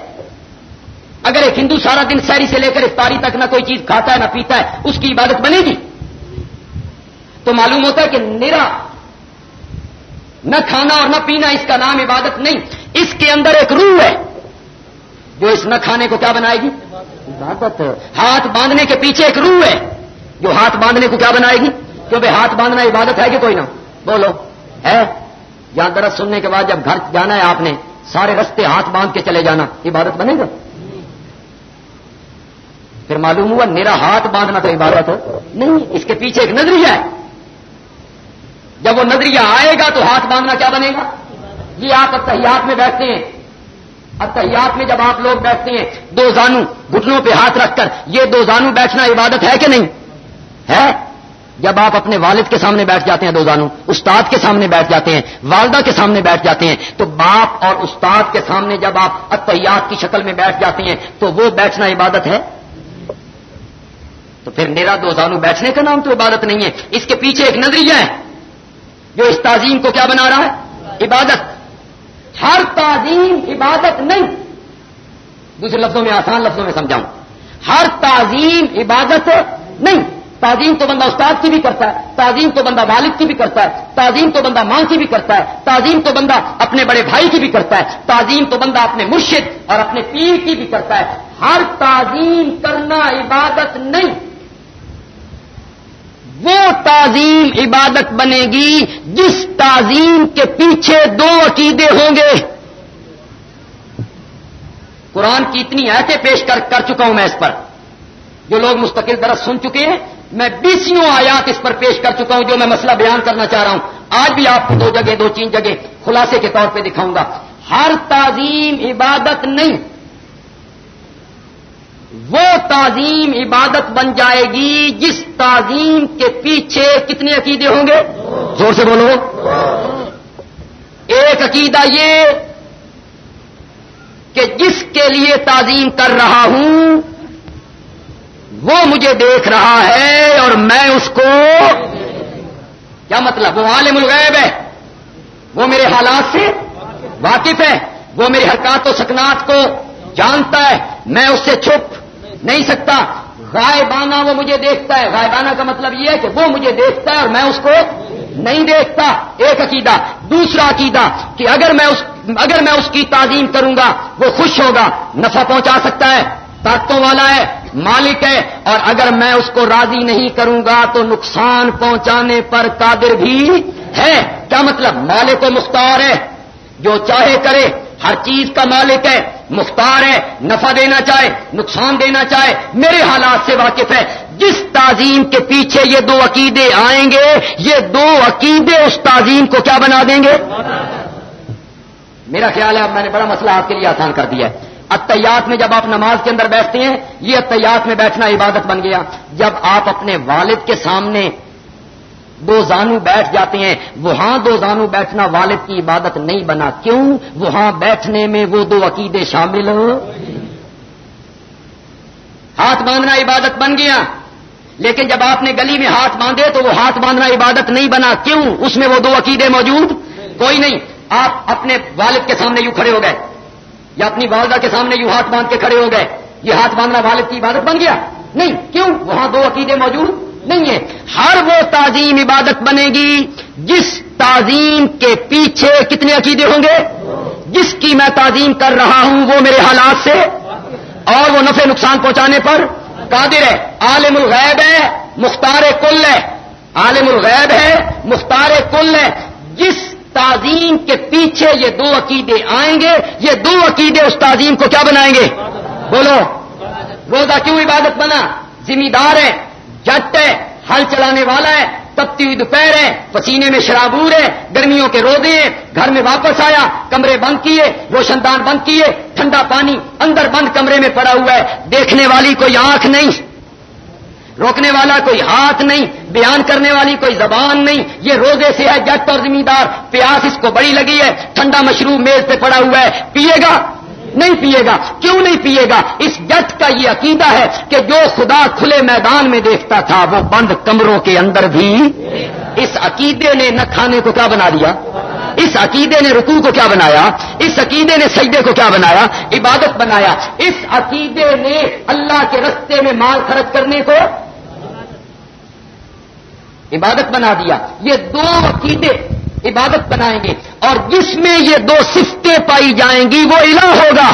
اگر ایک ہندو سارا دن سیری سے لے کر افطاری تک نہ کوئی چیز کھاتا ہے، نہ پیتا ہے، اس کی عبادت بنے گی؟ تو معلوم ہوتا ہے کہ نرا، نہ کھانا اور نہ پینا اس کا نام عبادت نہیں، اس کے اندر ایک روح ہے، جو اس نہ کھانے کو کیا بنائے گی؟ عبادت ہاتھ باندھنے کے پیچھے ایک روح ہے۔ جو ہاتھ باندھنے کو کیا بنائے گی؟ کیونکہ ہاتھ باندھنا عبادت ہے کہ کوئی نہ؟ بولو۔ ہے؟ یا درد سننے کے بعد جب گھر جانا ہے آپ نے، سارے رستے ہاتھ باندھ کے چلے جانا، عبادت بنے گا؟ پھر معلوم ہوا میرا ہاتھ باندھنا تو عبادت ہے۔ نہیں، اس کے پیچھے ایک نظریہ ہے۔ جب وہ نظریہ آئے گا تو ہاتھ باندھنا کیا بنے گا؟ یہ آپ اتحیات میں بیٹھتے ہیں۔ اتحیات میں جب آپ لوگ بیٹھتے ہیں، دو زانو گھٹنوں پہ ہاتھ رکھ کر، یہ دو زانو بیٹھنا عبادت ہے کہ نہیں؟ ہے؟ جب آپ اپنے والد کے سامنے بیٹھ جاتے ہیں، دو زانو، استاد کے سامنے بیٹھ جاتے ہیں، والدہ کے سامنے بیٹھ جاتے ہیں، تو باپ اور استاد کے سامنے جب آپ اتحیات کی شکل میں بیٹھ جاتے ہیں، تو وہ بیٹھنا عبادت ہے؟ تو پھر میرا دو زانو بیٹھنے کا نام تو عبادت نہیں ہے، اس کے پیچھے ایک نظریہ ہے، جو اس تعظیم کو کیا بنا رہا ہے؟ عبادت۔ ہر تعظیم عبادت نہیں۔ دوسرے لفظوں میں آسان لفظوں میں سمجھاؤں۔ ہر تعظیم عبادت نہیں۔ تعظیم تو بندہ استاد کی بھی کرتا ہے، تعظیم تو بندہ والد کی بھی کرتا ہے، تعظیم تو بندہ ماں کی بھی کرتا ہے، تعظیم تو بندہ اپنے بڑے بھائی کی بھی کرتا ہے، تعظیم تو بندہ اپنے مرشد اور اپنے پیر کی بھی کرتا ہے۔ ہر تعظیم کرنا عبادت نہیں۔ وہ تعظیم عبادت بنے گی جس تعظیم کے پیچھے دو عقیدے ہوں گے۔ قرآن کی اتنی ایسے پیش کر کر چکا ہوں میں اس پر۔ جو لوگ مستقل درس سن چکے ہیں، میں بیسوں آیات اس پر پیش کر چکا ہوں جو میں مسئلہ بیان کرنا چاہ رہا ہوں۔ آج بھی آپ کو دو جگہ، دو تین جگہ خلاصے کے طور پہ دکھاؤں گا۔ ہر تعظیم عبادت نہیں وہ تعظیم عبادت بن جائے گی جس تعظیم کے پیچھے کتنے عقیدے ہوں گے؟ زور سے بولو۔ ایک عقیدہ یہ کہ جس کے لیے تعظیم کر رہا ہوں، وہ مجھے دیکھ رہا ہے اور میں اس کو کیا مطلب؟ وہ عالم الغیب ہے۔ وہ میرے حالات سے واقف ہے۔ وہ میری حرکات و سکنات کو جانتا ہے۔ میں اس سے چھپ نہیں سکتا۔ غائبانہ وہ مجھے دیکھتا ہے۔ غائبانہ کا مطلب یہ ہے کہ وہ مجھے دیکھتا ہے اور میں اس کو نہیں دیکھتا۔ ایک عقیدہ۔ دوسرا عقیدہ کہ اگر میں اس اگر میں اس کی تعظیم کروں گا، وہ خوش ہوگا۔ نفع پہنچا سکتا ہے۔ طاقتوں والا ہے، مالک ہے۔ اور اگر میں اس کو راضی نہیں کروں گا تو نقصان پہنچانے پر قادر بھی ہے۔ کیا مطلب؟ مالک و مختار ہے۔ جو چاہے کرے۔ ہر چیز کا مالک ہے۔ مختار ہے، نفع دینا چاہے، نقصان دینا چاہے، میرے حالات سے واقف ہے۔ جس تعظیم کے پیچھے یہ دو عقیدے آئیں گے، یہ دو عقیدے اس تعظیم کو کیا بنا دیں گے؟ میرا خیال ہے اب میں نے بڑا مسئلہ آپ کے لیے آسان کر دیا ہے۔ اتیات میں جب آپ نماز کے اندر بیٹھتے ہیں، یہ اتیات میں بیٹھنا عبادت بن گیا۔ جب آپ اپنے والد کے سامنے دو زانو بیٹھ جاتے ہیں۔ وہاں دو زانو بیٹھنا والد کی عبادت نہیں بنا۔ کیوں؟ وہاں بیٹھنے میں وہ دو عقیدے شامل ہاتھ باندھنا عبادت بن گیا۔ لیکن جب آپ نے گلی میں ہاتھ باندھے تو وہ ہاتھ باندھنا عبادت نہیں بنا۔ کیوں؟ اس میں وہ دو عقیدے موجود۔ کوئی نہیں۔ آپ اپنے والد کے سامنے یوں کھڑے ہو گئے۔ یا اپنی والدہ کے سامنے یوں ہاتھ باندھ کے کھڑے ہو گئے۔ یہ ہاتھ باندھنا والد کی عبادت بن گیا۔ نہیں، کیوں؟ وہاں دو عقیدے موجود۔ نہیں ہے۔ ہر وہ تعظیم عبادت بنے گی جس تعظیم کے پیچھے کتنے عقیدے ہوں گے؟ جس کی میں تعظیم کر رہا ہوں وہ میرے حالات سے، اور وہ نفع نقصان پہنچانے پر قادر ہے۔ عالم الغیب ہے، مختار کل ہے۔ عالم الغیب ہے، مختار کل ہے۔ جس تعظیم کے پیچھے یہ دو عقیدے آئیں گے، یہ دو عقیدے اس تعظیم کو کیا بنائیں گے؟ بولو۔ روزہ کیوں عبادت بنا؟ ذمہ دار ہے۔ جٹ ہے، ہل چلانے والا ہے، تپتی ہوئی دوپہر ہے، پسینے میں شرابور ہے، گرمیوں کے روزے ہیں، گھر میں واپس آیا، کمرے بند کیے روشن دان بند کیے، ٹھنڈا پانی اندر بند کمرے میں پڑا ہوا ہے، دیکھنے والی کوئی آنکھ نہیں، روکنے والا کوئی ہاتھ نہیں، بیان کرنے والی کوئی زبان نہیں، یہ روزے سے ہے جٹ اور زمین دار پیاس اس کو بڑی لگی ہے، ٹھنڈا مشروب میز پہ پڑا ہوا ہے، پیے گا نہیں پیے گا۔ کیوں نہیں پیے گا؟ اس جٹ کا یہ عقیدہ ہے کہ جو خدا کھلے میدان میں دیکھتا تھا، وہ بند کمروں کے اندر بھی اس عقیدے نے نہ کھانے کو کیا بنا دیا؟ اس عقیدے نے رکوع کو کیا بنایا؟ اس عقیدے نے سجدے کو کیا بنایا؟ عبادت بنایا؟ اس عقیدے نے اللہ کے رستے میں مال خرچ کرنے کو عبادت بنا دیا۔ یہ دو عقیدے عبادت بنائیں گے اور جس میں یہ دو سفتیں پائی جائیں گی وہ الہ ہوگا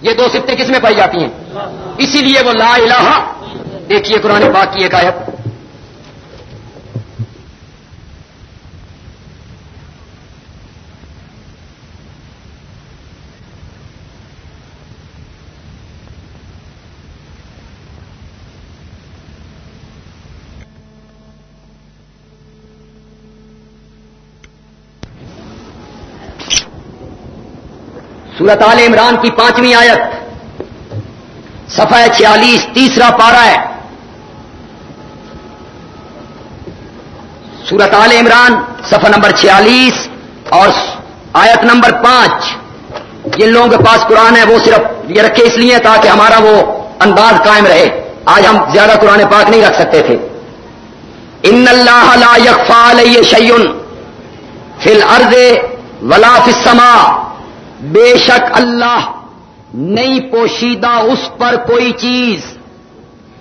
یہ دو سفتیں کس میں پائی جاتی ہیں؟ اسی لیے وہ لا الہ، دیکھیے قرآن پاک کی ایک آیت۔ سورت عال عمران کی پانچویں آیت۔ صفحہ چھیالیس، تیسرا پارا ہے۔ سورت عال عمران، صفحہ نمبر چھیالیس اور آیت نمبر پانچ۔ جن لوگوں کے پاس قرآن ہے، وہ صرف یہ رکھے اس لیے تاکہ ہمارا وہ انداز قائم رہے۔ آج ہم زیادہ قرآن پاک نہیں رکھ سکتے تھے۔ ان اللہ لا یکفا علیہ شیون فی الارض ولا فی السماء۔ بے شک اللہ نہیں پوشیدہ اس پر کوئی چیز۔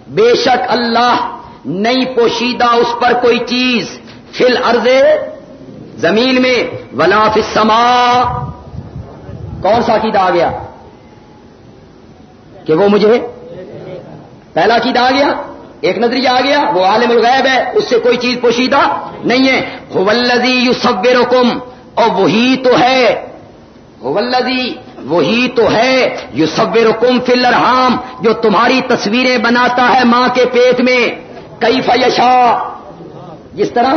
بے شک اللہ نہیں پوشیدہ اس پر کوئی چیز۔ فل ارض زمین میں، ولا سما کون سا عقیدہ آ گیا؟ کہ وہ مجھے پہلا عقیدہ آ گیا، ایک نظریہ آ گیا، وہ عالم الغیب ہے، اس سے کوئی چیز پوشیدہ نہیں ہے۔ ولزی یو سب اور وہی تو ہے۔ ولدی وہی تو ہے یو سب رکم فل جو تمہاری تصویریں بناتا ہے ماں کے پیٹ میں۔ کئی فیشا جس طرح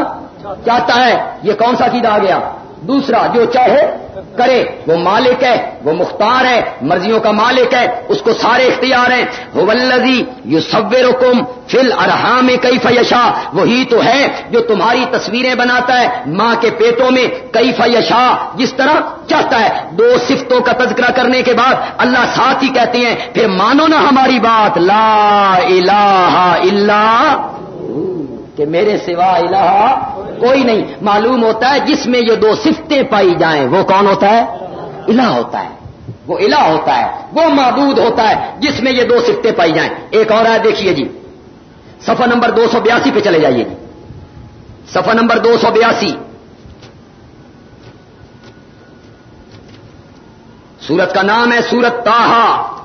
چاہتا ہے۔ یہ کون سا چیز آ گیا؟ دوسرا جو چاہے کرے، وہ مالک ہے، وہ مختار ہے، مرضیوں کا مالک ہے، اس کو سارے اختیار ہیں۔ وہ ولزی یو سب رکم فل ارحام کئی فیشا وہی تو ہے جو تمہاری تصویریں بناتا ہے۔ ماں کے پیٹوں میں کئی فیشا جس طرح چاہتا ہے۔ دو صفتوں کا تذکرہ کرنے کے بعد اللہ ساتھ ہی کہتے ہیں، پھر مانو نا ہماری بات، لا الہ الا کہ میرے سوا الہ کوئی نہیں۔ معلوم ہوتا ہے جس میں یہ دو صفتیں پائی جائیں، وہ کون ہوتا ہے؟ الہ ہوتا ہے۔ وہ الہ ہوتا ہے، وہ معبود ہوتا ہے جس میں یہ دو صفتیں پائی جائیں۔ ایک اور ہے دیکھیے جی۔ سفر نمبر دو سو بیاسی پہ چلے جائیے جی۔ سفا نمبر دو سو بیاسی۔ سورت کا نام ہے سورت تاہا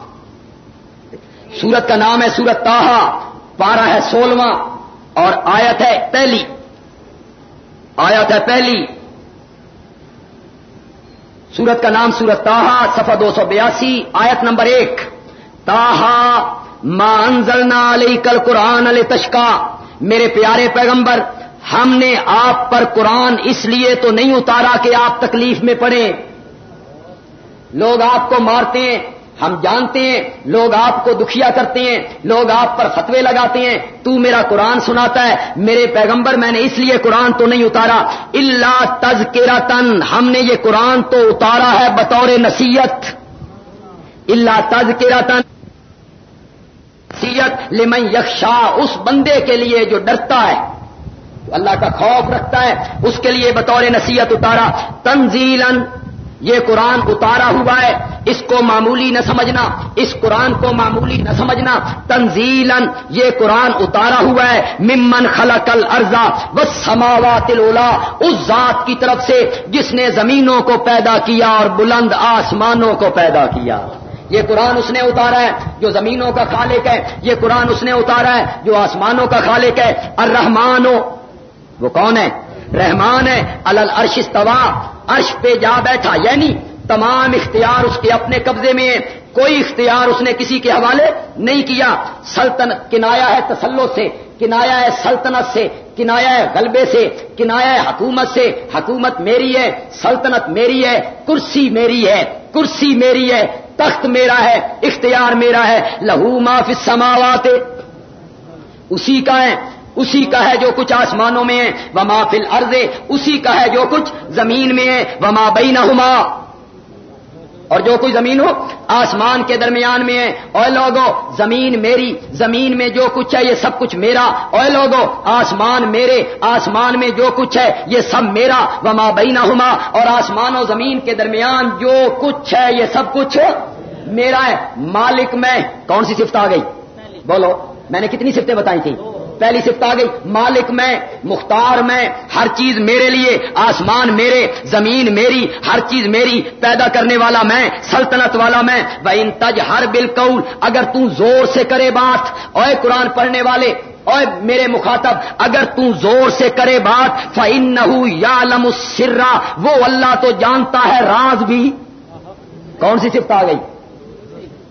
سورت کا نام ہے سورت تاہا پارا ہے سولہواں۔ اور آیت ہے پہلی۔ آیت ہے پہلی۔ سورت کا نام سورت تاہا سفا دو سو بیاسی، آیت نمبر ایک۔ تاہا انزلنا علی کل قرآن علی تشکا میرے پیارے پیغمبر، ہم نے آپ پر قرآن اس لیے تو نہیں اتارا کہ آپ تکلیف میں پڑے لوگ آپ کو مارتے ہیں۔ ہم جانتے ہیں، لوگ آپ کو دکھیا کرتے ہیں، لوگ آپ پر فتوے لگاتے ہیں، تو میرا قرآن سناتا ہے، میرے پیغمبر میں نے اس لیے قرآن تو نہیں اتارا۔ اللہ تز تن ہم نے یہ قرآن تو اتارا ہے بطور نصیحت۔ اللہ تز تن نصیحت لمن یکشا اس بندے کے لیے جو ڈرتا ہے۔ اللہ کا خوف رکھتا ہے، اس کے لیے بطور نصیحت اتارا۔ تنزیلن یہ قرآن اتارا ہوا ہے، اس کو معمولی نہ سمجھنا، اس قرآن کو معمولی نہ سمجھنا تنزیلن یہ قرآن اتارا ہوا ہے، ممن خلق الارضا بس سماوات الاولا اس ذات کی طرف سے جس نے زمینوں کو پیدا کیا اور بلند آسمانوں کو پیدا کیا۔ یہ قرآن اس نے اتارا ہے جو زمینوں کا خالق ہے، یہ قرآن اس نے اتارا ہے جو آسمانوں کا خالق ہے۔ الرحمانو، وہ کون ہے؟ رحمان ہے الل ارش استوا عرش پہ جا بیٹھا یعنی تمام اختیار اس کے اپنے قبضے میں ہے۔ کوئی اختیار اس نے کسی کے حوالے نہیں کیا۔ سلطنت، کنایا ہے تسلط سے، کنایا ہے سلطنت سے، کنایا ہے غلبے سے، کنایا ہے حکومت سے۔ حکومت میری ہے، سلطنت میری ہے، کرسی میری ہے، کرسی میری ہے، تخت میرا ہے، اختیار میرا ہے۔ لہو معاف سماوات اسی کا ہے۔ اسی کا ہے جو کچھ آسمانوں میں ہے، وما فل ارضے اسی کا ہے جو کچھ زمین میں ہے، وما بئی نہ اور جو کوئی زمین ہو، آسمان کے درمیان میں ہے۔ اے لوگو، زمین میری، زمین میں جو کچھ ہے، یہ سب کچھ میرا۔ اے لوگو، آسمان میرے، آسمان میں جو کچھ ہے، یہ سب میرا۔ وما بینا ہما اور آسمان و زمین کے درمیان جو کچھ ہے، یہ سب کچھ میرا ہے۔ مالک میں، کون سی صفت آ گئی؟ بولو، میں نے کتنی صفتیں بتائی تھیں؟ پہلی صفت آ گئی، مالک میں، مختار میں، ہر چیز میرے لیے، آسمان میرے، زمین میری، ہر چیز میری، پیدا کرنے والا میں، سلطنت والا میں وہ ان تج ہر بالکل اگر تم زور سے کرے بات اوے قرآن پڑھنے والے اوے میرے مخاطب، اگر تم زور سے کرے بات فن نہ یا لم وہ اللہ تو جانتا ہے، راز بھی۔ کون سی صفت آ گئی؟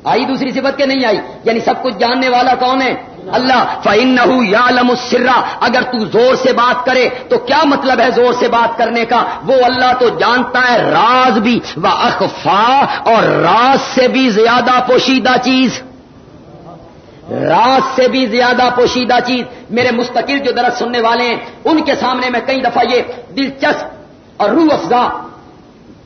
آئی دوسری صفت کے نہیں آئی؟ یعنی سب کچھ جاننے والا کون ہے؟ اللہ فائن نہ یا لم اگر تو زور سے بات کرے، تو کیا مطلب ہے زور سے بات کرنے کا؟ وہ اللہ تو جانتا ہے، راز بھی۔ وہ اخفا اور راز سے بھی زیادہ پوشیدہ چیز۔ راز سے بھی زیادہ پوشیدہ چیز۔ میرے مستقل جو درد سننے والے ہیں، ان کے سامنے میں کئی دفعہ یہ دلچسپ اور روح افزا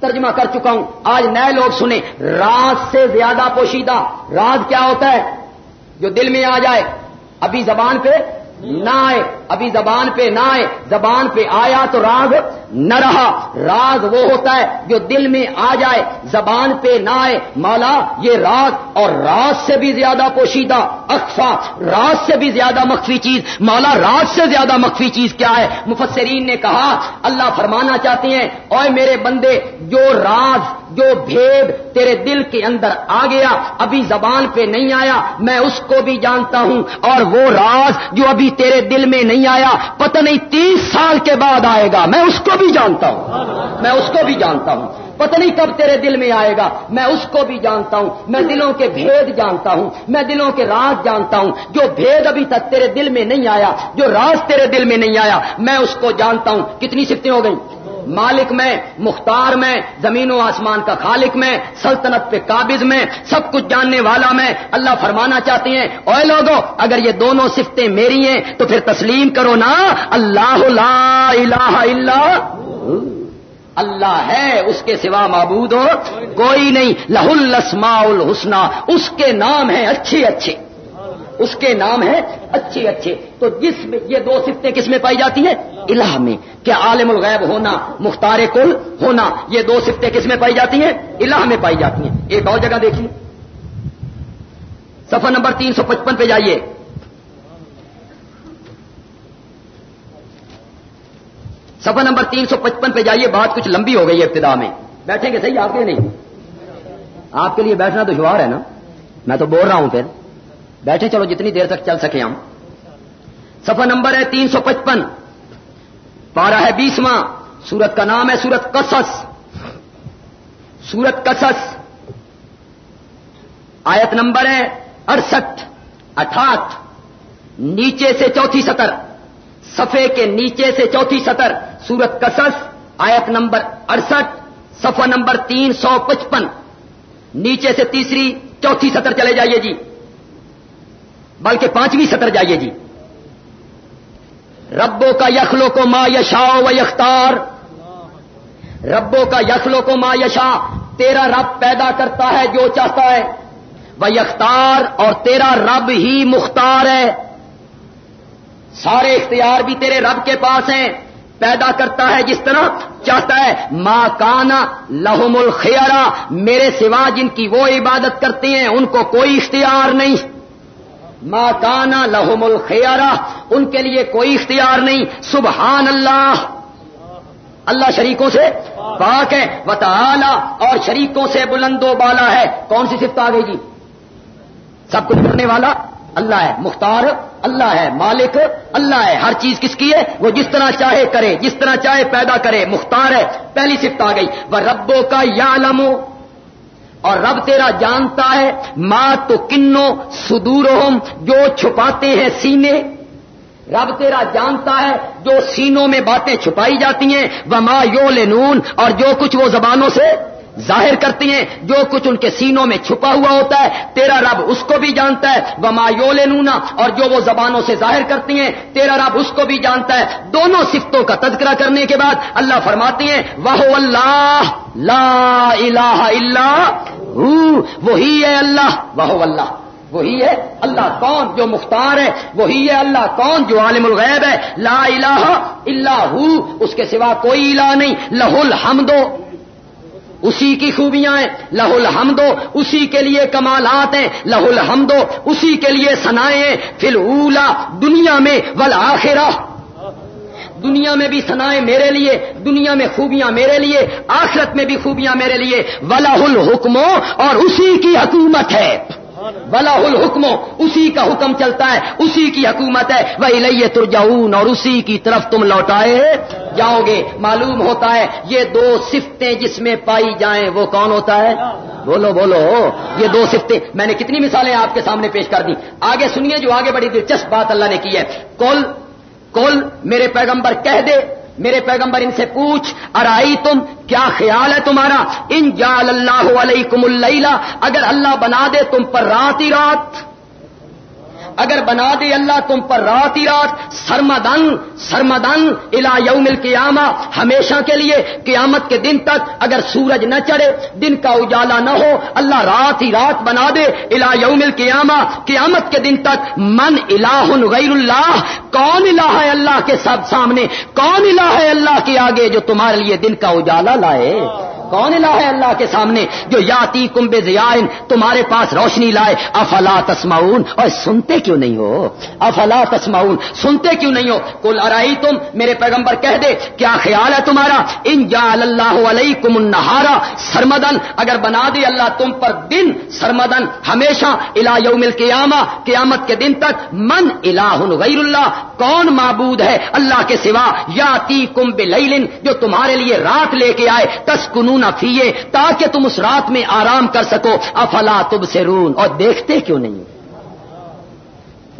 ترجمہ کر چکا ہوں۔ آج نئے لوگ سنیں۔ راز سے زیادہ پوشیدہ۔ راز کیا ہوتا ہے؟ جو دل میں آ جائے۔ ابھی زبان پہ نہ آئے، ابھی زبان پہ نہ آئے، زبان پہ آیا تو راگ نہ رہا۔ راگ وہ ہوتا ہے جو دل میں آ جائے، زبان پہ نہ آئے۔ مولا، یہ راگ اور راز سے بھی زیادہ پوشیدہ اقفا راز سے بھی زیادہ مخفی چیز۔ مولا، راز سے زیادہ مخفی چیز کیا ہے؟ مفسرین نے کہا، اللہ فرمانا چاہتے ہیں اور میرے بندے، جو راز، جو بھید تیرے دل کے اندر آ گیا، ابھی زبان پہ نہیں آیا، میں اس کو بھی جانتا ہوں۔ اور وہ راز جو ابھی تیرے دل میں نہیں آیا، پتہ نہیں تیس سال کے بعد آئے گا، میں اس کو بھی جانتا ہوں۔ میں اس کو بھی جانتا ہوں۔ پتہ نہیں کب تیرے دل میں آئے گا۔ میں اس کو بھی جانتا ہوں۔ میں دلوں کے بھید جانتا ہوں۔ میں دلوں کے راز جانتا ہوں۔ جو بھید ابھی تک تیرے دل میں نہیں آیا، جو راز تیرے دل میں نہیں آیا، میں اس کو جانتا ہوں۔ کتنی سفتیں ہو گئی مالک میں، مختار میں، زمین و آسمان کا خالق میں، سلطنت پہ قابض میں، سب کچھ جاننے والا میں اللہ فرمانا چاہتے ہیں اوے لوگو، اگر یہ دونوں صفتیں میری ہیں تو پھر تسلیم کرو نا، اللہ لا الہ الا اللہ ہے، اس کے سوا معبود ہو۔ کوئی نہیں لہ الاسماء الحسنہ اس کے نام ہیں اچھے اچھے۔ اس کے نام ہیں اچھے اچھے۔ تو جس میں یہ دو صفتیں کس میں پائی جاتی ہیں؟ الہ میں۔ کیا عالم الغیب ہونا مختار کل؟ ہونا۔ یہ دو صفتیں کس میں پائی جاتی ہیں؟ الہ میں پائی جاتی ہیں۔ ایک اور جگہ دیکھیے۔ سفر نمبر تین سو پچپن پہ جائیے۔ سفر نمبر تین سو پچپن پہ جائیے۔ بات کچھ لمبی ہو گئی ہے ابتدا میں۔ بیٹھیں گے صحیح آپ کے نہیں؟ آپ کے لیے بیٹھنا تو شوار ہے نا؟ میں تو بول رہا ہوں پھر۔ بیٹھے چلو جتنی دیر تک چل سکے ہم۔ سفر نمبر ہے تین سو پچپن۔ پارہ ہے بیسواں۔ سورت کا نام ہے سورت کسس سورت کسس آیت نمبر ہے اڑسٹھ، اٹھاٹھ۔ نیچے سے چوتھی سطر۔ صفے کے نیچے سے چوتھی سطر۔ سورت کسس آیت نمبر اڑسٹھ، صفحہ نمبر تین سو پچپن۔ نیچے سے تیسری، چوتھی سطر چلے جائیے جی۔ بلکہ پانچویں سطر جائیے جی۔ ربوں کا یخلو کو ما یشا و یختار۔ ربوں کا یخلو کو ما یشا تیرا رب پیدا کرتا ہے جو چاہتا ہے۔ وہ یختار، اور تیرا رب ہی مختار ہے۔ سارے اختیار بھی تیرے رب کے پاس ہیں۔ پیدا کرتا ہے جس طرح چاہتا ہے۔ ماں کانا لہم الخیارا میرے سوا جن کی وہ عبادت کرتے ہیں، ان کو کوئی اختیار نہیں۔ ماں کانا لہم الخیارا ان کے لیے کوئی اختیار نہیں۔ سبحان اللہ۔ اللہ شریکوں سے پاک ہے وطالہ اور شریکوں سے بلند و بالا ہے۔ کون سی صفت آ گئی جی؟ سب کچھ کرنے والا اللہ ہے، مختار اللہ ہے، مالک اللہ ہے۔ ہر چیز کس کی ہے؟ وہ جس طرح چاہے کرے، جس طرح چاہے پیدا کرے، مختار ہے۔ پہلی صفت آ گئی۔ وہ ربوں کا یا لمو اور رب تیرا جانتا ہے، ماں تو کنو سدور جو چھپاتے ہیں سینے۔ رب تیرا جانتا ہے جو سینوں میں باتیں چھپائی جاتی ہیں وہ ماں یو لنون اور جو کچھ وہ زبانوں سے ظاہر کرتی ہیں، جو کچھ ان کے سینوں میں چھپا ہوا ہوتا ہے، تیرا رب اس کو بھی جانتا ہے، وما یول نونا اور جو وہ زبانوں سے ظاہر کرتی ہیں، تیرا رب اس کو بھی جانتا ہے۔ دونوں صفتوں کا تذکرہ کرنے کے بعد اللہ فرماتی ہیں وہ اللہ لا الہ الا وہی ہے اللہ وہ اللہ وہی ہے اللہ کون جو مختار ہے، وہی ہے اللہ کون جو عالم الغیب ہے۔ لا الہ الا ہو اس کے سوا کوئی الہ نہیں۔ لہ الحمدو اسی کی خوبیاں ہیں لہ الحمدو اسی کے لیے کمالات ہیں لہ الحمدو اسی کے لیے سنائیں فل اولا دنیا میں ول دنیا میں بھی سنائیں میرے لیے، دنیا میں خوبیاں میرے لیے، آخرت میں بھی خوبیاں میرے لیے ولاح الحکموں اور اسی کی حکومت ہے۔ بلا الحکم اسی کا حکم چلتا ہے، اسی کی حکومت ہے وہ لئیے ترجاؤن اور اسی کی طرف تم لوٹائے جاؤ گے۔ معلوم ہوتا ہے، یہ دو سفتیں جس میں پائی جائیں، وہ کون ہوتا ہے؟ بولو بولو، یہ دو سفتیں میں نے کتنی مثالیں آپ کے سامنے پیش کر دی آگے سنیے جو آگے بڑی دلچسپ بات اللہ نے کی ہے۔ کل کل میرے پیغمبر کہہ دے۔ میرے پیغمبر ان سے پوچھ ارائی تم کیا خیال ہے تمہارا؟ ان جال اللہ علیکم اللہ اگر اللہ بنا دے تم پر رات ہی رات۔ اگر بنا دے اللہ تم پر رات ہی رات سرمدن سرمدن الا یوم القیامہ، ہمیشہ کے لیے قیامت کے دن تک اگر سورج نہ چڑھے، دن کا اجالا نہ ہو، اللہ رات ہی رات بنا دے الا یوم القیامہ، قیامت کے دن تک من الہ غیر اللہ، کون الہ ہے اللہ کے سب سامنے، کون الہ ہے اللہ کے آگے جو تمہارے لیے دن کا اجالا لائے؟ کون الہ ہے اللہ کے سامنے جو یاتی کمبے زیائن تمہارے پاس روشنی لائے؟ افلا تسماؤن اور سنتے کیوں نہیں ہو؟ افلا تسماؤن سنتے کیوں نہیں ہو؟ کل ارائی تم میرے پیغمبر کہہ دے، کیا خیال ہے تمہارا؟ ان جا اللہ علیہ کم انہارا سرمدن اگر بنا دے اللہ تم پر دن سرمدن ہمیشہ الا یوم القیامہ، قیامت کے دن تک، من الہ غیر اللہ؟ کون معبود ہے اللہ کے سوا؟ یا تی کم بے جو تمہارے لیے رات لے کے آئے۔ تس نہ فیے تاکہ تم اس رات میں آرام کر سکو۔ افلا تب سے رون اور دیکھتے کیوں نہیں؟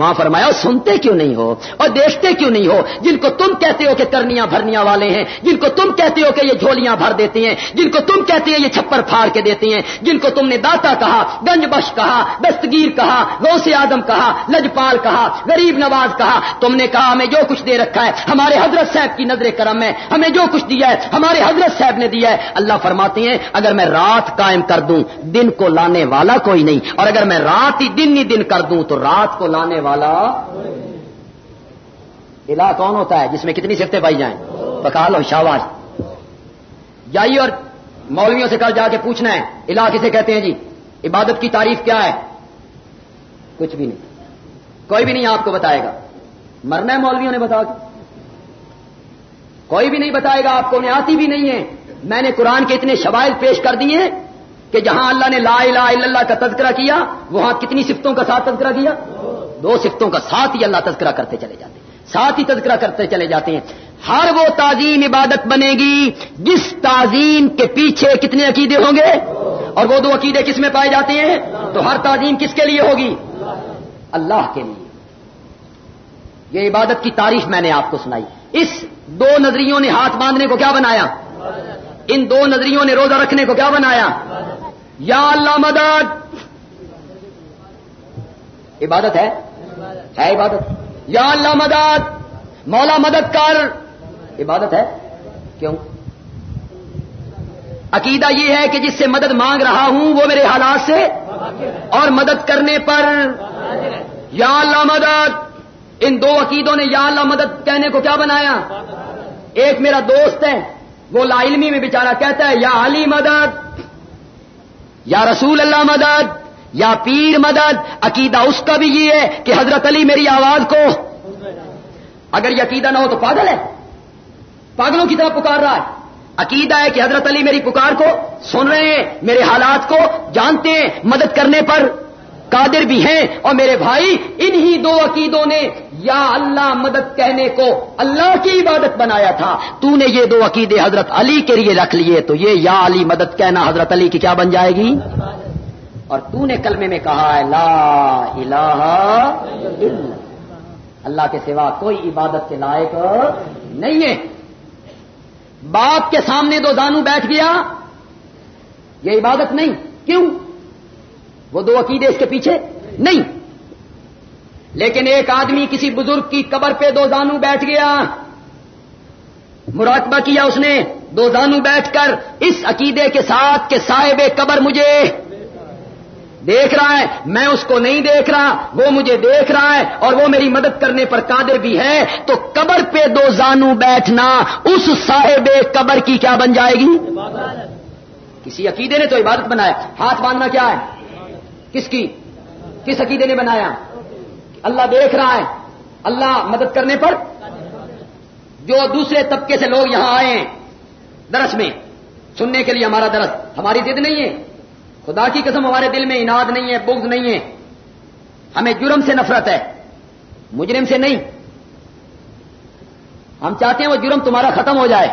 وہاں فرمایا سنتے کیوں نہیں ہو؟ اور دیکھتے کیوں نہیں ہو؟ جن کو تم کہتے ہو کہ کرنیاں بھرنیاں والے ہیں، جن کو تم کہتے ہو کہ یہ جھولیاں بھر دیتے ہیں، جن کو تم کہتے ہیں یہ چھپر پھاڑ کے دیتے ہیں، جن کو تم نے داتا کہا، گنج بش کہا، دستگیر کہا، غوث آدم کہا، لجپال کہا، غریب نواز کہا، تم نے کہا، ہمیں جو کچھ دے رکھا ہے، ہمارے حضرت صاحب کی نظر کرم ہے، ہمیں جو کچھ دیا ہے، ہمارے حضرت صاحب نے دیا ہے۔ اللہ فرماتے ہیں، اگر میں رات قائم کر دوں، دن کو لانے والا کوئی نہیں، اور اگر میں رات ہی دن ہی دن کر دوں، تو رات کو لانے والا الہ کون ہوتا ہے؟ جس میں کتنی سفتیں پائی جائیں۔ بکال اور شاواز۔ جائیے اور مولویوں سے کل جا کے پوچھنا ہے۔ الہ کسے کہتے ہیں جی؟ عبادت کی تعریف کیا ہے؟ کچھ بھی نہیں۔ کوئی بھی نہیں آپ کو بتائے گا۔ مرنا ہے مولویوں نے بتا کوئی بھی نہیں بتائے گا آپ کو، انہیں آتی بھی نہیں ہے۔ میں نے قرآن کے اتنے شوائل پیش کر دیے کہ جہاں اللہ نے لا الہ الا اللہ کا تذکرہ کیا، وہاں کتنی صفتوں کا ساتھ تذکرہ کیا؟ دو صفتوں کا ساتھ ہی اللہ تذکرہ کرتے چلے جاتے ہیں۔ ساتھ ہی تذکرہ کرتے چلے جاتے ہیں۔ ہر وہ تعظیم عبادت بنے گی جس تعظیم کے پیچھے کتنے عقیدے ہوں گے؟ اور وہ دو عقیدے کس میں پائے جاتے ہیں؟ تو ہر تعظیم کس کے لیے ہوگی؟ اللہ کے لیے۔ یہ عبادت کی تعریف میں نے آپ کو سنائی۔ اس دو نظریوں نے ہاتھ باندھنے کو کیا بنایا؟ ان دو نظریوں نے روزہ رکھنے کو کیا بنایا؟ یا اللہ مدد۔ عبادت ہے؟ ہے عبادت۔ یا اللہ مدد، مولا مدد کر۔ عبادت ہے؟ کیوں؟ عقیدہ یہ ہے کہ جس سے مدد مانگ رہا ہوں، وہ میرے حالات سے۔ اور مدد کرنے پر۔ یا اللہ مدد۔ ان دو عقیدوں نے یا اللہ مدد کہنے کو کیا بنایا؟ ایک میرا دوست ہے، وہ لا علمی میں بیچارہ کہتا ہے، یا علی مدد۔ یا رسول اللہ مدد۔ یا پیر مدد، عقیدہ اس کا بھی یہ ہے کہ حضرت علی میری آواز کو۔ اگر یہ عقیدہ نہ ہو تو پاگل ہے۔ پاگلوں کی طرح پکار رہا ہے۔ عقیدہ ہے کہ حضرت علی میری پکار کو سن رہے ہیں، میرے حالات کو جانتے ہیں، مدد کرنے پر قادر بھی ہیں۔ اور میرے بھائی، انہی دو عقیدوں نے یا اللہ مدد کہنے کو اللہ کی عبادت بنایا تھا۔ تو نے یہ دو عقیدے حضرت علی کے لیے رکھ لیے تو یہ یا علی مدد کہنا حضرت علی کی کیا بن جائے گی؟ اور تو نے کلمے میں کہا ہے، لا الہ الا اللہ کے سوا کوئی عبادت کے لائق نہیں ہے۔ باپ کے سامنے دو دانو بیٹھ گیا۔ یہ عبادت نہیں۔ کیوں؟ وہ دو عقیدے اس کے پیچھے نہیں۔ لیکن ایک آدمی کسی بزرگ کی قبر پہ دو دانو بیٹھ گیا۔ مراقبہ کیا اس نے؟ دو دانو بیٹھ کر اس عقیدے کے ساتھ کہ صاحب قبر مجھے دیکھ رہا ہے، میں اس کو نہیں دیکھ رہا، وہ مجھے دیکھ رہا ہے اور وہ میری مدد کرنے پر قادر بھی ہے، تو قبر پہ دو زانو بیٹھنا اس صاحب قبر کی کیا بن جائے گی؟ کسی عقیدے نے تو عبادت بنایا، ہاتھ باندھنا کیا ہے؟ کس کی؟ کس عقیدے نے بنایا؟ اللہ دیکھ رہا ہے، اللہ مدد کرنے پر؟ جو دوسرے طبقے سے لوگ یہاں آئے ہیں، درس میں، سننے کے لیے ہمارا درس، ہماری ضد نہیں ہے۔ خدا کی قسم ہمارے دل میں اناد نہیں ہے، بغض نہیں ہے۔ ہمیں جرم سے نفرت ہے، مجرم سے نہیں۔ ہم چاہتے ہیں وہ جرم تمہارا ختم ہو جائے۔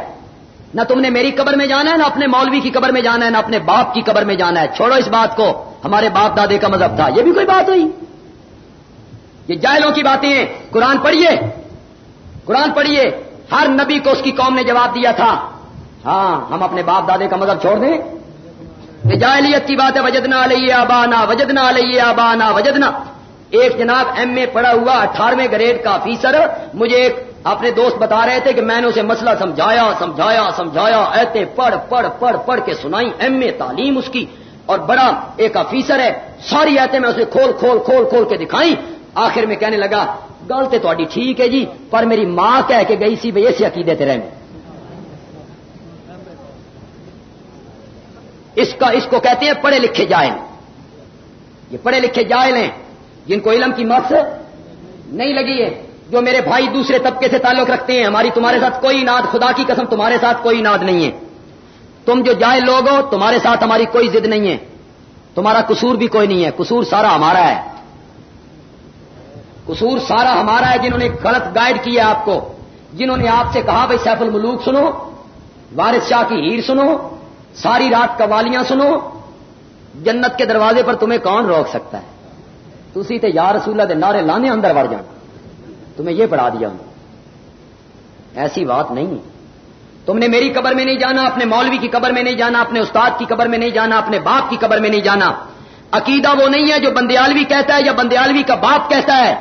نہ تم نے میری قبر میں جانا ہے، نہ اپنے مولوی کی قبر میں جانا ہے، نہ اپنے باپ کی قبر میں جانا ہے۔ چھوڑو اس بات کو، ہمارے باپ دادے کا مذہب تھا۔ یہ بھی کوئی بات ہوئی۔ یہ جائلوں کی باتیں ہیں۔ قرآن پڑھیے۔ قرآن پڑھیے۔ ہر نبی کو اس کی قوم نے جواب دیا تھا۔ ہاں ہم اپنے باپ دادے کا مذہب چھوڑ دیں۔ جاہلیت کی بات ہے، وجدنا علیہ آبانا، وجدنا علیہ آبانا، وجدنا۔ ایک جناب ایم اے پڑھا ہوا، اٹھارہویں گریڈ کا آفیسر۔ مجھے ایک اپنے دوست بتا رہے تھے کہ میں نے اسے مسئلہ سمجھایا سمجھایا سمجھایا۔ ایتے پڑھ پڑھ پڑھ پڑھ کے سنائی۔ ایم اے تعلیم اس کی۔ اور بڑا ایک آفیسر ہے۔ ساری ایتے میں اسے کھول کھول کھول کھول کے دکھائی۔ آخر میں کہنے لگا، گل تو ٹھیک ہے جی پر میری ماں کہہ کے گئی سی بھائی ایسے عقیدے تیرے میں اس کا اس کو کہتے ہیں پڑھے لکھے جائل۔ یہ پڑھے لکھے جائل ہیں۔ جن کو علم کی مت نہیں لگی ہے۔ جو میرے بھائی دوسرے طبقے سے تعلق رکھتے ہیں، ہماری تمہارے ساتھ کوئی ناد، خدا کی قسم، تمہارے ساتھ کوئی ناد نہیں ہے۔ تم جو جائل لوگ ہو، تمہارے ساتھ ہماری کوئی ضد نہیں ہے۔ تمہارا قصور بھی کوئی نہیں ہے۔ قصور سارا ہمارا ہے۔ قصور سارا ہمارا ہے۔ جنہوں نے غلط گائیڈ کیا آپ کو، جنہوں نے آپ سے کہا، بھائی سیف الملوک سنو، وارث شاہ کی ہیر سنو ساری رات قوالیاں سنو، جنت کے دروازے پر تمہیں کون روک سکتا ہے؟ تھی تو یا رسول دے نعرے لانے اندر بڑھ جانا تمہیں یہ پڑھا دیا ایسی بات نہیں۔ تم نے میری قبر میں نہیں جانا، اپنے مولوی کی قبر میں نہیں جانا، اپنے استاد کی قبر میں نہیں جانا، اپنے باپ کی قبر میں نہیں جانا۔ عقیدہ وہ نہیں ہے جو بندیالوی کہتا ہے یا بندیالوی کا باپ کہتا ہے۔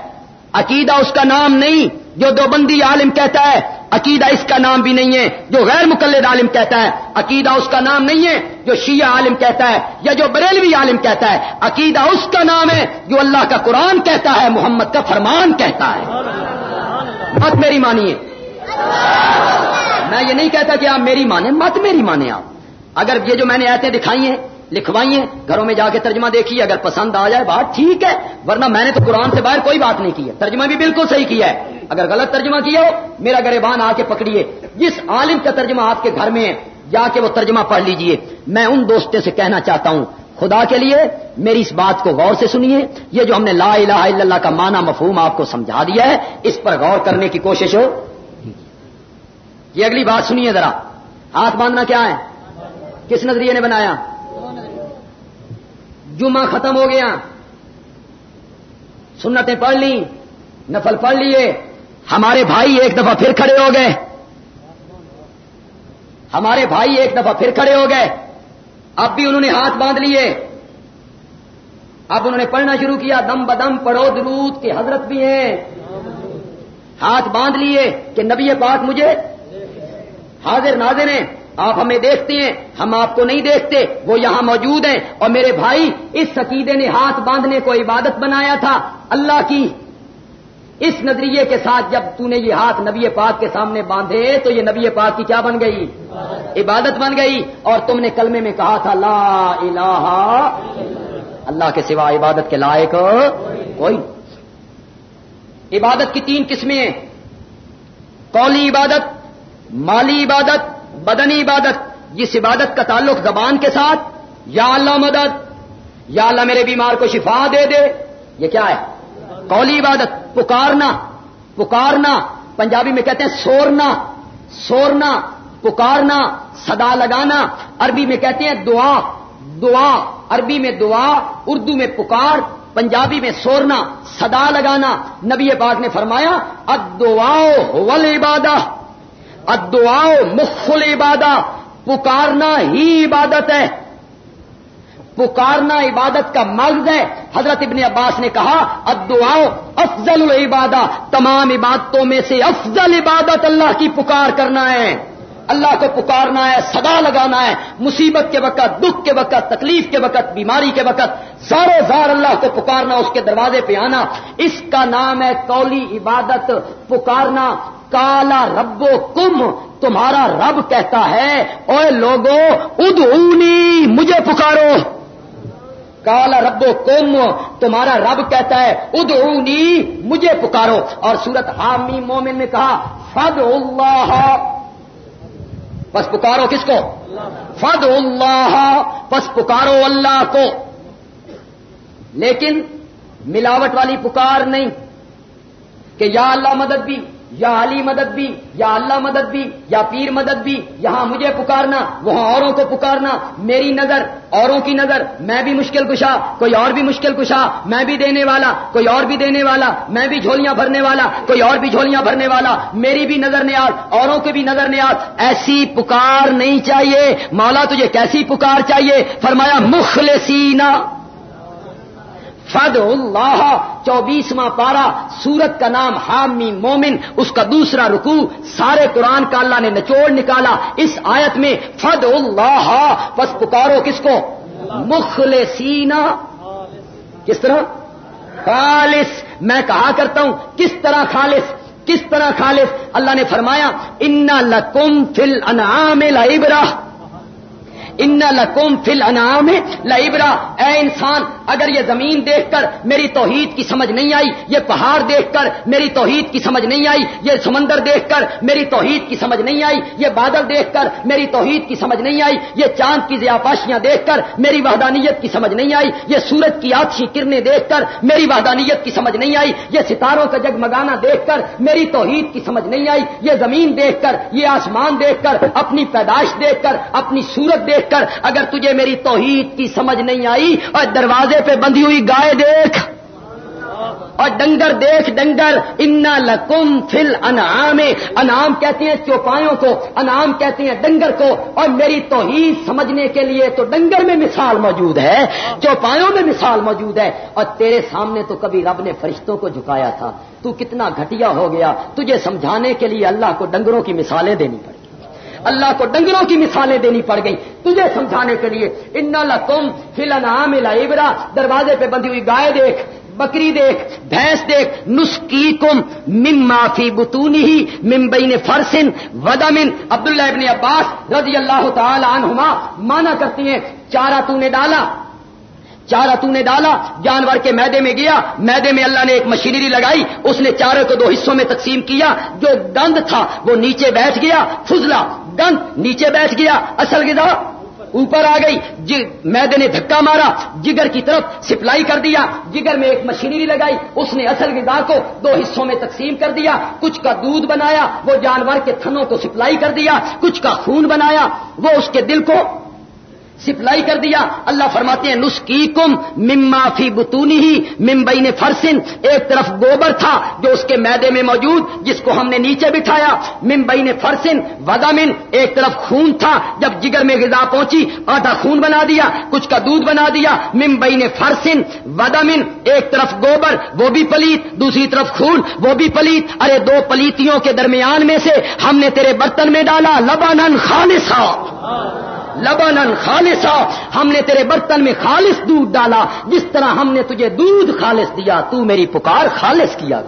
عقیدہ اس کا نام نہیں جو دو بندی عالم کہتا ہے۔ عقیدہ اس کا نام بھی نہیں ہے جو غیر مقلد عالم کہتا ہے، عقیدہ اس کا نام نہیں ہے جو شیعہ عالم کہتا ہے یا جو بریلوی عالم کہتا ہے۔ عقیدہ اس کا نام ہے جو اللہ کا قرآن کہتا ہے، محمد کا فرمان کہتا ہے۔ مت میری مانیے۔ میں یہ نہیں کہتا کہ آپ میری مانیں، مت میری مانیں آپ۔ اگر یہ جو میں نے ایسے دکھائی ہیں لکھوائی ہیں گھروں میں جا کے ترجمہ دیکھیے، اگر پسند آ جائے بات ٹھیک ہے، ورنہ میں نے تو قرآن سے باہر کوئی بات نہیں کی ہے۔ ترجمہ بھی بالکل صحیح کیا ہے۔ اگر غلط ترجمہ کیا ہو، میرا گریبان آ کے پکڑیے۔ جس عالم کا ترجمہ آپ کے گھر میں ہے، جا کے وہ ترجمہ پڑھ لیجیے۔ میں ان دوستوں سے کہنا چاہتا ہوں، خدا کے لیے میری اس بات کو غور سے سنیے۔ یہ جو ہم نے لا الہ الا اللہ کا معنی مفہوم آپ کو سمجھا دیا ہے، اس پر غور کرنے کی کوشش ہو۔ یہ اگلی بات سنیے ذرا۔ ہاتھ باندھنا کیا ہے؟ کس نظریے نے بنایا؟ جمعہ ختم ہو گیا۔ سنتیں پڑھ لی نفل پڑھ لیے۔ ہمارے بھائی ایک دفعہ پھر کھڑے ہو گئے۔ ہمارے بھائی ایک دفعہ پھر کھڑے ہو گئے۔ اب بھی انہوں نے ہاتھ باندھ لیے۔ اب انہوں نے پڑھنا شروع کیا۔ دم بدم پڑھو درود کے حضرت بھی ہیں۔ ہاتھ باندھ لیے کہ نبی پاک مجھے حاضر ناظر ہیں۔ آپ ہمیں دیکھتے ہیں، ہم آپ کو نہیں دیکھتے، وہ یہاں موجود ہیں۔ اور میرے بھائی، اس سکیدے نے ہاتھ باندھنے کو عبادت بنایا تھا۔ اللہ کی اس نظریے کے ساتھ جب تو نے یہ ہاتھ نبی پاک کے سامنے باندھے، تو یہ نبی پاک کی کیا بن گئی؟ عبادت بن گئی۔ اور تم نے کلمے میں کہا تھا، لا الہ اللہ کے سوا عبادت کے لائق کوئی۔ عبادت کی تین قسمیں ہیں۔ قولی عبادت، مالی عبادت بدنی عبادت، جس عبادت کا تعلق زبان کے ساتھ، یا اللہ مدد، یا اللہ میرے بیمار کو شفا دے دے، یہ کیا ہے؟ قولی عبادت، پکارنا پکارنا، پنجابی میں کہتے ہیں سورنا سورنا، پکارنا، صدا لگانا، عربی میں کہتے ہیں دعا دعا، عربی میں دعا، اردو میں پکار، پنجابی میں سورنا، صدا لگانا، نبی پاک نے فرمایا ادعا ول عبادہ ادعا مخل عبادہ، پکارنا ہی عبادت ہے۔ پکارنا عبادت کا مغز ہے۔ حضرت ابن عباس نے کہا ادعا افضل العبادہ۔ تمام عبادتوں میں سے افضل عبادت اللہ کی پکار کرنا ہے۔ اللہ کو پکارنا ہے، صدا لگانا ہے۔ مصیبت کے وقت، دکھ کے وقت، تکلیف کے وقت، بیماری کے وقت زارو زار اللہ کو پکارنا، اس کے دروازے پہ آنا۔ اس کا نام ہے کولی عبادت، پکارنا۔ کالا ربو کم، تمہارا رب کہتا ہے، اوے لوگو ادونی مجھے پکارو۔ کالا ربو کم، تمہارا رب کہتا ہے ادونی مجھے پکارو۔ اور سورت حامی مومن نے کہا فد اللہ۔ بس پکارو کس کو؟ فد اللہ۔ بس پکارو اللہ کو۔ لیکن ملاوٹ والی پکار نہیں، کہ یا اللہ مدد بھی۔ یا علی مدد بھی یا اللہ مدد بھی یا پیر مدد بھی یہاں مجھے پکارنا، وہاں اوروں کو پکارنا، میری نظر، اوروں کی نظر، میں بھی مشکل کشا، کوئی اور بھی مشکل کشا، میں بھی دینے والا، کوئی اور بھی دینے والا، میں بھی جھولیاں بھرنے والا، کوئی اور بھی جھولیاں بھرنے والا، میری بھی نظر نیاز، اوروں کے بھی نظر نیاز، ایسی پکار نہیں چاہیے۔ مولا تجھے کیسی پکار چاہیے؟ فرمایا مخلصینہ فد اللہ چوبیسواں پارا سورت کا نام حامی مومن، اس کا دوسرا رکو سارے قرآن کا اللہ نے نچوڑ نکالا۔ اس آیت میں فد اللہ پس پکارو کس کو؟ مخلصینا کس طرح؟ خالص۔ میں کہا کرتا ہوں، کس طرح خالص؟ کس طرح خالص؟ اللہ نے فرمایا، ان لکم فل انعام لائبرہ ان لکوم فل انعام لائبرا اے انسان، اگر یہ زمین دیکھ کر میری توحید کی سمجھ نہیں آئی، یہ پہاڑ دیکھ کر میری توحید کی سمجھ نہیں آئی، یہ سمندر دیکھ کر میری توحید کی سمجھ نہیں آئی، یہ بادل دیکھ کر میری توحید کی سمجھ نہیں آئی، یہ چاند کی ضیاپاشیاں دیکھ کر میری وحدانیت کی سمجھ نہیں آئی، یہ سورج کی آچھی کرنے دیکھ کر میری وحدانیت کی سمجھ نہیں آئی، یہ ستاروں کا جگمگانا دیکھ کر میری توحید کی سمجھ نہیں آئی، یہ زمین دیکھ کر، یہ آسمان دیکھ کر، اپنی پیدائش دیکھ کر، اپنی سورت دیکھ کر اگر تجھے میری توحید کی سمجھ نہیں آئی، اور دروازے پہ بندھی ہوئی گائے دیکھ۔ اور ڈنگر دیکھ، ڈنگر، انا لکم فل انعام انعام کہتے ہیں چوپایوں کو، انعام کہتے ہیں ڈنگر کو۔ اور میری توحید سمجھنے کے لیے تو ڈنگر میں مثال موجود ہے چوپایوں میں مثال موجود ہے۔ اور تیرے سامنے تو کبھی رب نے فرشتوں کو جھکایا تھا۔ تو کتنا گھٹیا ہو گیا، تجھے سمجھانے کے لیے اللہ کو ڈنگروں کی مثالیں دینی پڑی اللہ کو ڈنگروں کی مثالیں دینی پڑ گئی تجھے سمجھانے کے لیے ان تم فل انعام ابرا دروازے پہ بندھی ہوئی گائے دیکھ، بکری دیکھ، بھینس دیکھ۔ نسخی کم مم معافی بتونی ہی ممبئی نے فرسن ودمن عبداللہ ابن عباس رضی اللہ تعالی عنہما مانا کرتی ہیں، چارہ تو نے ڈالا۔ چارہ تو نے ڈالا، جانور کے میدے میں گیا۔ میدے میں اللہ نے ایک مشینری لگائی۔ اس نے چارے کو دو حصوں میں تقسیم کیا۔ جو گند تھا، وہ نیچے بیٹھ گیا فضلا گند نیچے بیٹھ گیا، اصل غذا اوپر آ گئی۔ جی، میدے نے دھکا مارا، جگر کی طرف سپلائی کر دیا، جگر میں ایک مشینری لگائی، اس نے اصل غذا کو دو حصوں میں تقسیم کر دیا۔ کچھ کا دودھ بنایا، وہ جانور کے تھنوں کو سپلائی کر دیا، کچھ کا خون بنایا، وہ اس کے دل کو سپلائی کر دیا۔ اللہ فرماتے ہیں نسکی کم مما فی بتونی ہی ممبئی نے فرسن۔ ایک طرف گوبر تھا جو اس کے میدے میں موجود، جس کو ہم نے نیچے بٹھایا۔ ممبئی نے فرسن ودامن ایک طرف خون تھا جب جگر میں غذا پہنچی، آدھا خون بنا دیا، کچھ کا دودھ بنا دیا۔ ممبئی نے فرسن ودامن ایک طرف گوبر، وہ بھی پلیت، دوسری طرف خون، وہ بھی پلیت۔ ارے دو پلیتوں کے درمیان میں سے ہم نے تیرے برتن میں ڈالا لبانن خالصا لبن خالصا ہم نے تیرے برتن میں خالص دودھ ڈالا، جس طرح ہم نے تجھے دودھ خالص دیا، تو میری پکار خالص کیا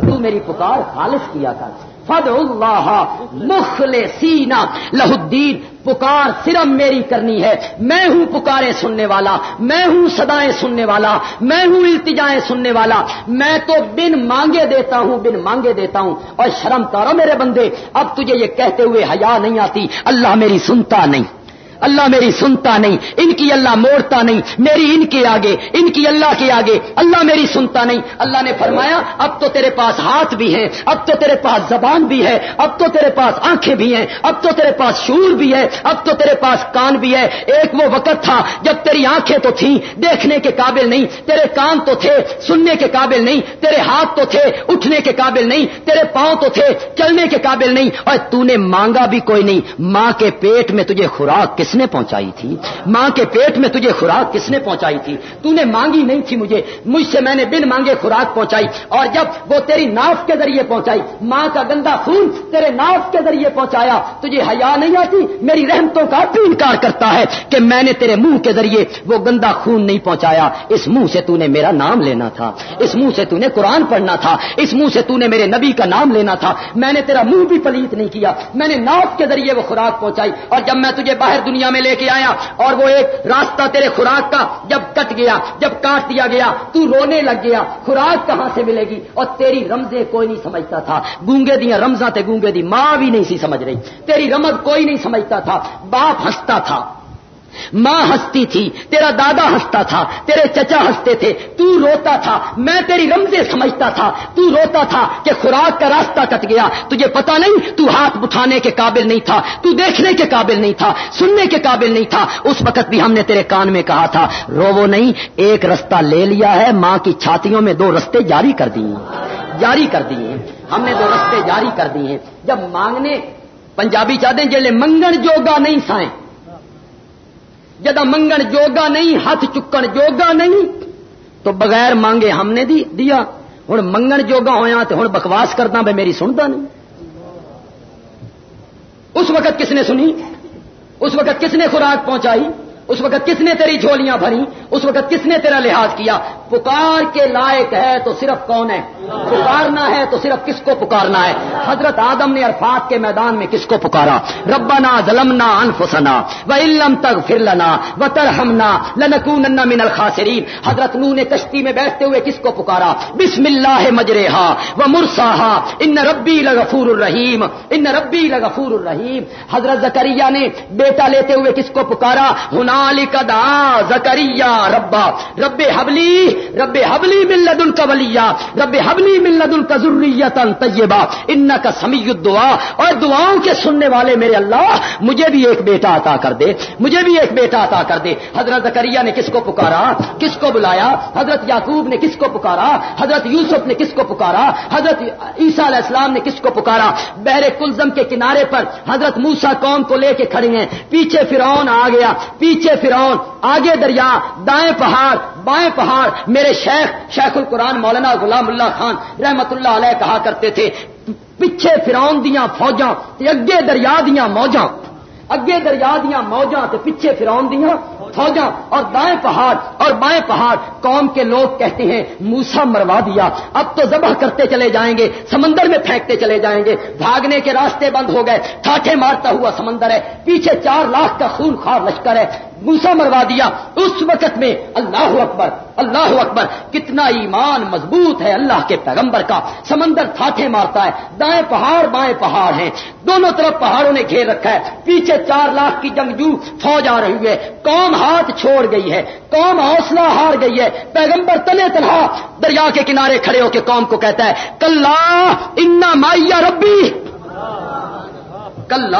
تو میری پکار خالص کیا کر فد اللہ مخل سینا لہدین پکار صرف میری کرنی ہے۔ میں ہوں پکارے سننے والا، میں ہوں سدائیں سننے والا، میں ہوں التجائیں سننے والا۔ میں تو بن مانگے دیتا ہوں، بن مانگے دیتا ہوں۔ اور شرم تارو میرے بندے، اب تجھے یہ کہتے ہوئے حیا نہیں آتی، اللہ میری سنتا نہیں۔ اللہ میری سنتا نہیں، ان کی اللہ موڑتا نہیں، میری ان کے آگے، ان کی اللہ کے آگے، اللہ میری سنتا نہیں۔ اللہ نے فرمایا، اب تو تیرے پاس ہاتھ بھی ہیں، اب تو تیرے پاس زبان بھی ہے، اب تو تیرے پاس آنکھیں بھی ہیں، اب تو تیرے پاس شور بھی ہے، اب تو تیرے پاس کان بھی ہے۔ ایک وہ وقت تھا جب تیری آنکھیں تو تھیں، دیکھنے کے قابل نہیں، تیرے کان تو تھے، سننے کے قابل نہیں، تیرے ہاتھ تو تھے، اٹھنے کے قابل نہیں، تیرے پاؤں تو تھے، چلنے کے قابل نہیں۔ اور تو نے مانگا بھی کوئی نہیں، ماں کے پیٹ میں تجھے خوراک کس نے پہنچائی تھی؟ ماں کے پیٹ میں تجھے خوراک کس نے پہنچائی تھی؟ تو نے مانگی نہیں تھی مجھے۔ مجھ سے میں نے بن مانگے خوراک پہنچائی۔ اور جب وہ تیری ناف کے ذریعے پہنچائی، ماں کا گندا خون تیرے ناف کے ذریعے پہنچایا، تجھے حیا نہیں آتی؟ میری رحمتوں کا بھی انکار کرتا ہے کہ میں نے تیرے منہ کے ذریعے وہ گندا خون نہیں پہنچایا۔ اس منہ سے تو نے میرا نام لینا تھا۔ اس منہ سے تو نے قرآن پڑھنا تھا۔ اس منہ سے تو نے میرے نبی کا نام لینا تھا۔ میں نے تیرا منہ بھی پلیت نہیں کیا۔ میں نے ناف کے ذریعے وہ خوراک پہنچائی۔ اور جب میں تجھے باہر دنیا میں لے کے آیا اور وہ ایک راستہ تیرے خوراک کا جب کٹ گیا، جب کاٹ دیا گیا، تو رونے لگ گیا، خوراک کہاں سے ملے گی؟ اور تیری رمزے کوئی نہیں سمجھتا تھا۔ گونگے دیا رمزا تے گونگے دی ماں بھی نہیں سی سمجھ رہی۔ تیری رمز کوئی نہیں سمجھتا تھا۔ باپ ہنستا تھا۔ ماں ہنستی تھی، تیرا دادا ہنستا تھا، تیرے چچا ہنستے تھے، تو روتا تھا، میں تیری رمزے سمجھتا تھا، تو روتا تھا کہ خوراک کا راستہ کٹ گیا، تجھے پتا نہیں، تو ہاتھ اٹھانے کے قابل نہیں تھا، تو دیکھنے کے قابل نہیں تھا، سننے کے قابل نہیں تھا، اس وقت بھی ہم نے تیرے کان میں کہا تھا، رو وہ نہیں، ایک رستہ لے لیا ہے، ماں کی چھاتیوں میں دو رستے جاری کر دیے جاری کر دیے ہم نے دو رستے جاری کر دیے جب مانگنے، پنجابی چاہتے ہیں جلے منگن جوگا نہیں سائیں جدا منگن جوگا نہیں، ہاتھ چکن جوگا نہیں، تو بغیر مانگے ہم نے دی دیا۔ ہوں منگن جوگا ہوا تو ہوں بکواس کرتا بھائی میری سنتا نہیں۔ اس وقت کس نے سنی؟ اس وقت کس نے خوراک پہنچائی؟ اس وقت کس نے تیری جھولیاں بھری؟ اس وقت کس نے تیرا لحاظ کیا؟ پکار کے لائق ہے تو صرف کون ہے؟ پکارنا ہے تو صرف کس کو پکارنا ہے؟ حضرت آدم نے عرفات کے میدان میں کس کو پکارا؟ ربنا ظلمنا انفسنا و علم تک پھر لنا و ترہمنا لنکون من الخاسرین۔ حضرت نو نے کشتی میں بیٹھتے ہوئے کس کو پکارا؟ بسم اللہ مجرےہا و مرساہا ان ربی لغفور الرحیم۔ ان ربی لغفور الرحیم۔ حضرت زکریہ نے بیٹا لیتے ہوئے کس کو پکارا؟ ہنالک دا زکریہ ربا. رب حبلی رب حبلی ملد کا ولیہ رب حبلی ملد کا ضروریت طیبہ. ان کا سمی دعا اور دعاؤں کے سننے والے میرے اللہ، مجھے بھی ایک بیٹا عطا کر دے. مجھے بھی ایک بیٹا عطا کر دے. حضرت زکریہ نے کس کو پکارا؟ کس کو بلایا؟ حضرت یعقوب نے کس کو پکارا؟ حضرت یوسف نے کس کو پکارا؟ حضرت عیسیٰ علیہ السلام نے کس کو پکارا؟ بحر کلزم کے کنارے پر حضرت موسا قوم کو لے کے کھڑی ہیں. پیچھے فرعون آ گیا. پیچھے فرعون، آگے دریا، دائیں پہاڑ، بائیں پہاڑ۔ میرے شیخ شیخ القرآن مولانا غلام اللہ خان رحمت اللہ علیہ کہا کرتے تھے، پیچھے فرون دیا فوجاں، اگے دریا دیا موجاں۔ اگے دریا دیا موجاں پیچھے فرون دیا فوجاں۔ اور دائیں پہاڑ، اور بائیں پہاڑ۔ قوم کے لوگ کہتے ہیں موسا مروا دیا۔ اب تو ذبح کرتے چلے جائیں گے، سمندر میں پھینکتے چلے جائیں گے۔ بھاگنے کے راستے بند ہو گئے ٹھاٹے مارتا ہوا سمندر ہے۔ پیچھے چار لاکھ کا خون خار لشکر ہے۔ موسا مروا دیا اس وقت میں اللہ اکبر اللہ اکبر، کتنا ایمان مضبوط ہے اللہ کے پیغمبر کا۔ سمندر تھاٹے مارتا ہے، دائیں پہاڑ بائیں پہاڑ ہیں۔ دونوں طرف پہاڑوں نے گھیر رکھا ہے۔ پیچھے چار لاکھ کی جنگجو فوج آ رہی ہے۔ قوم ہاتھ چھوڑ گئی ہے۔ قوم حوصلہ ہار گئی ہے۔ پیغمبر تنے تنہا دریا کے کنارے کھڑے ہو کے قوم کو کہتا ہے کل انا مائیا ربی۔ کل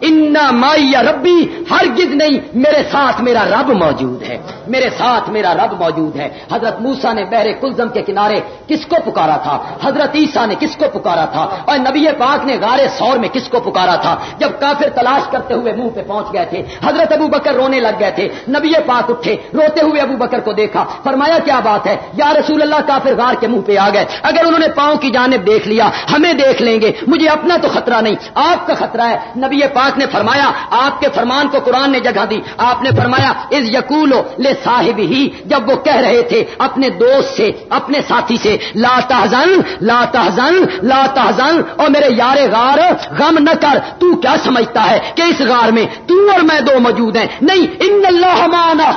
انا مائی ربی ہرگز نہیں، میرے ساتھ میرا رب موجود ہے۔ میرے ساتھ میرا رب موجود ہے۔ حضرت موسا نے بحر کلزم کے کنارے کس کو پکارا تھا؟ حضرت عیسیٰ نے کس کو پکارا تھا؟ اور نبی پاک نے گارے سور میں کس کو پکارا تھا؟ جب کافر تلاش کرتے ہوئے منہ پہ پہنچ گئے تھے، حضرت ابو بکر رونے لگ گئے تھے۔ نبی پاک اٹھے، روتے ہوئے ابو بکر کو دیکھا، فرمایا، کیا بات ہے؟ یا رسول اللہ، کافر غار کے منہ پہ آ گئے۔ اگر انہوں نے پاؤں کی جانب دیکھ لیا، ہمیں دیکھ لیں گے۔ مجھے اپنا تو خطرہ نہیں، آپ کا خطرہ ہے۔ نبی پاک نے فرمایا، آپ کے فرمان کو قرآن نے جگہ دی۔ آپ نے فرمایا اس یقول لے صاحب ہی جب وہ کہہ رہے تھے اپنے دوست سے، اپنے ساتھی سے، لا تحزن لا تحزن لا تحزن اور میرے یار غار، غم نہ کر، تو کیا سمجھتا ہے کہ اس غار میں تو اور میں دو موجود ہیں؟ نہیں، ان اللہ مانا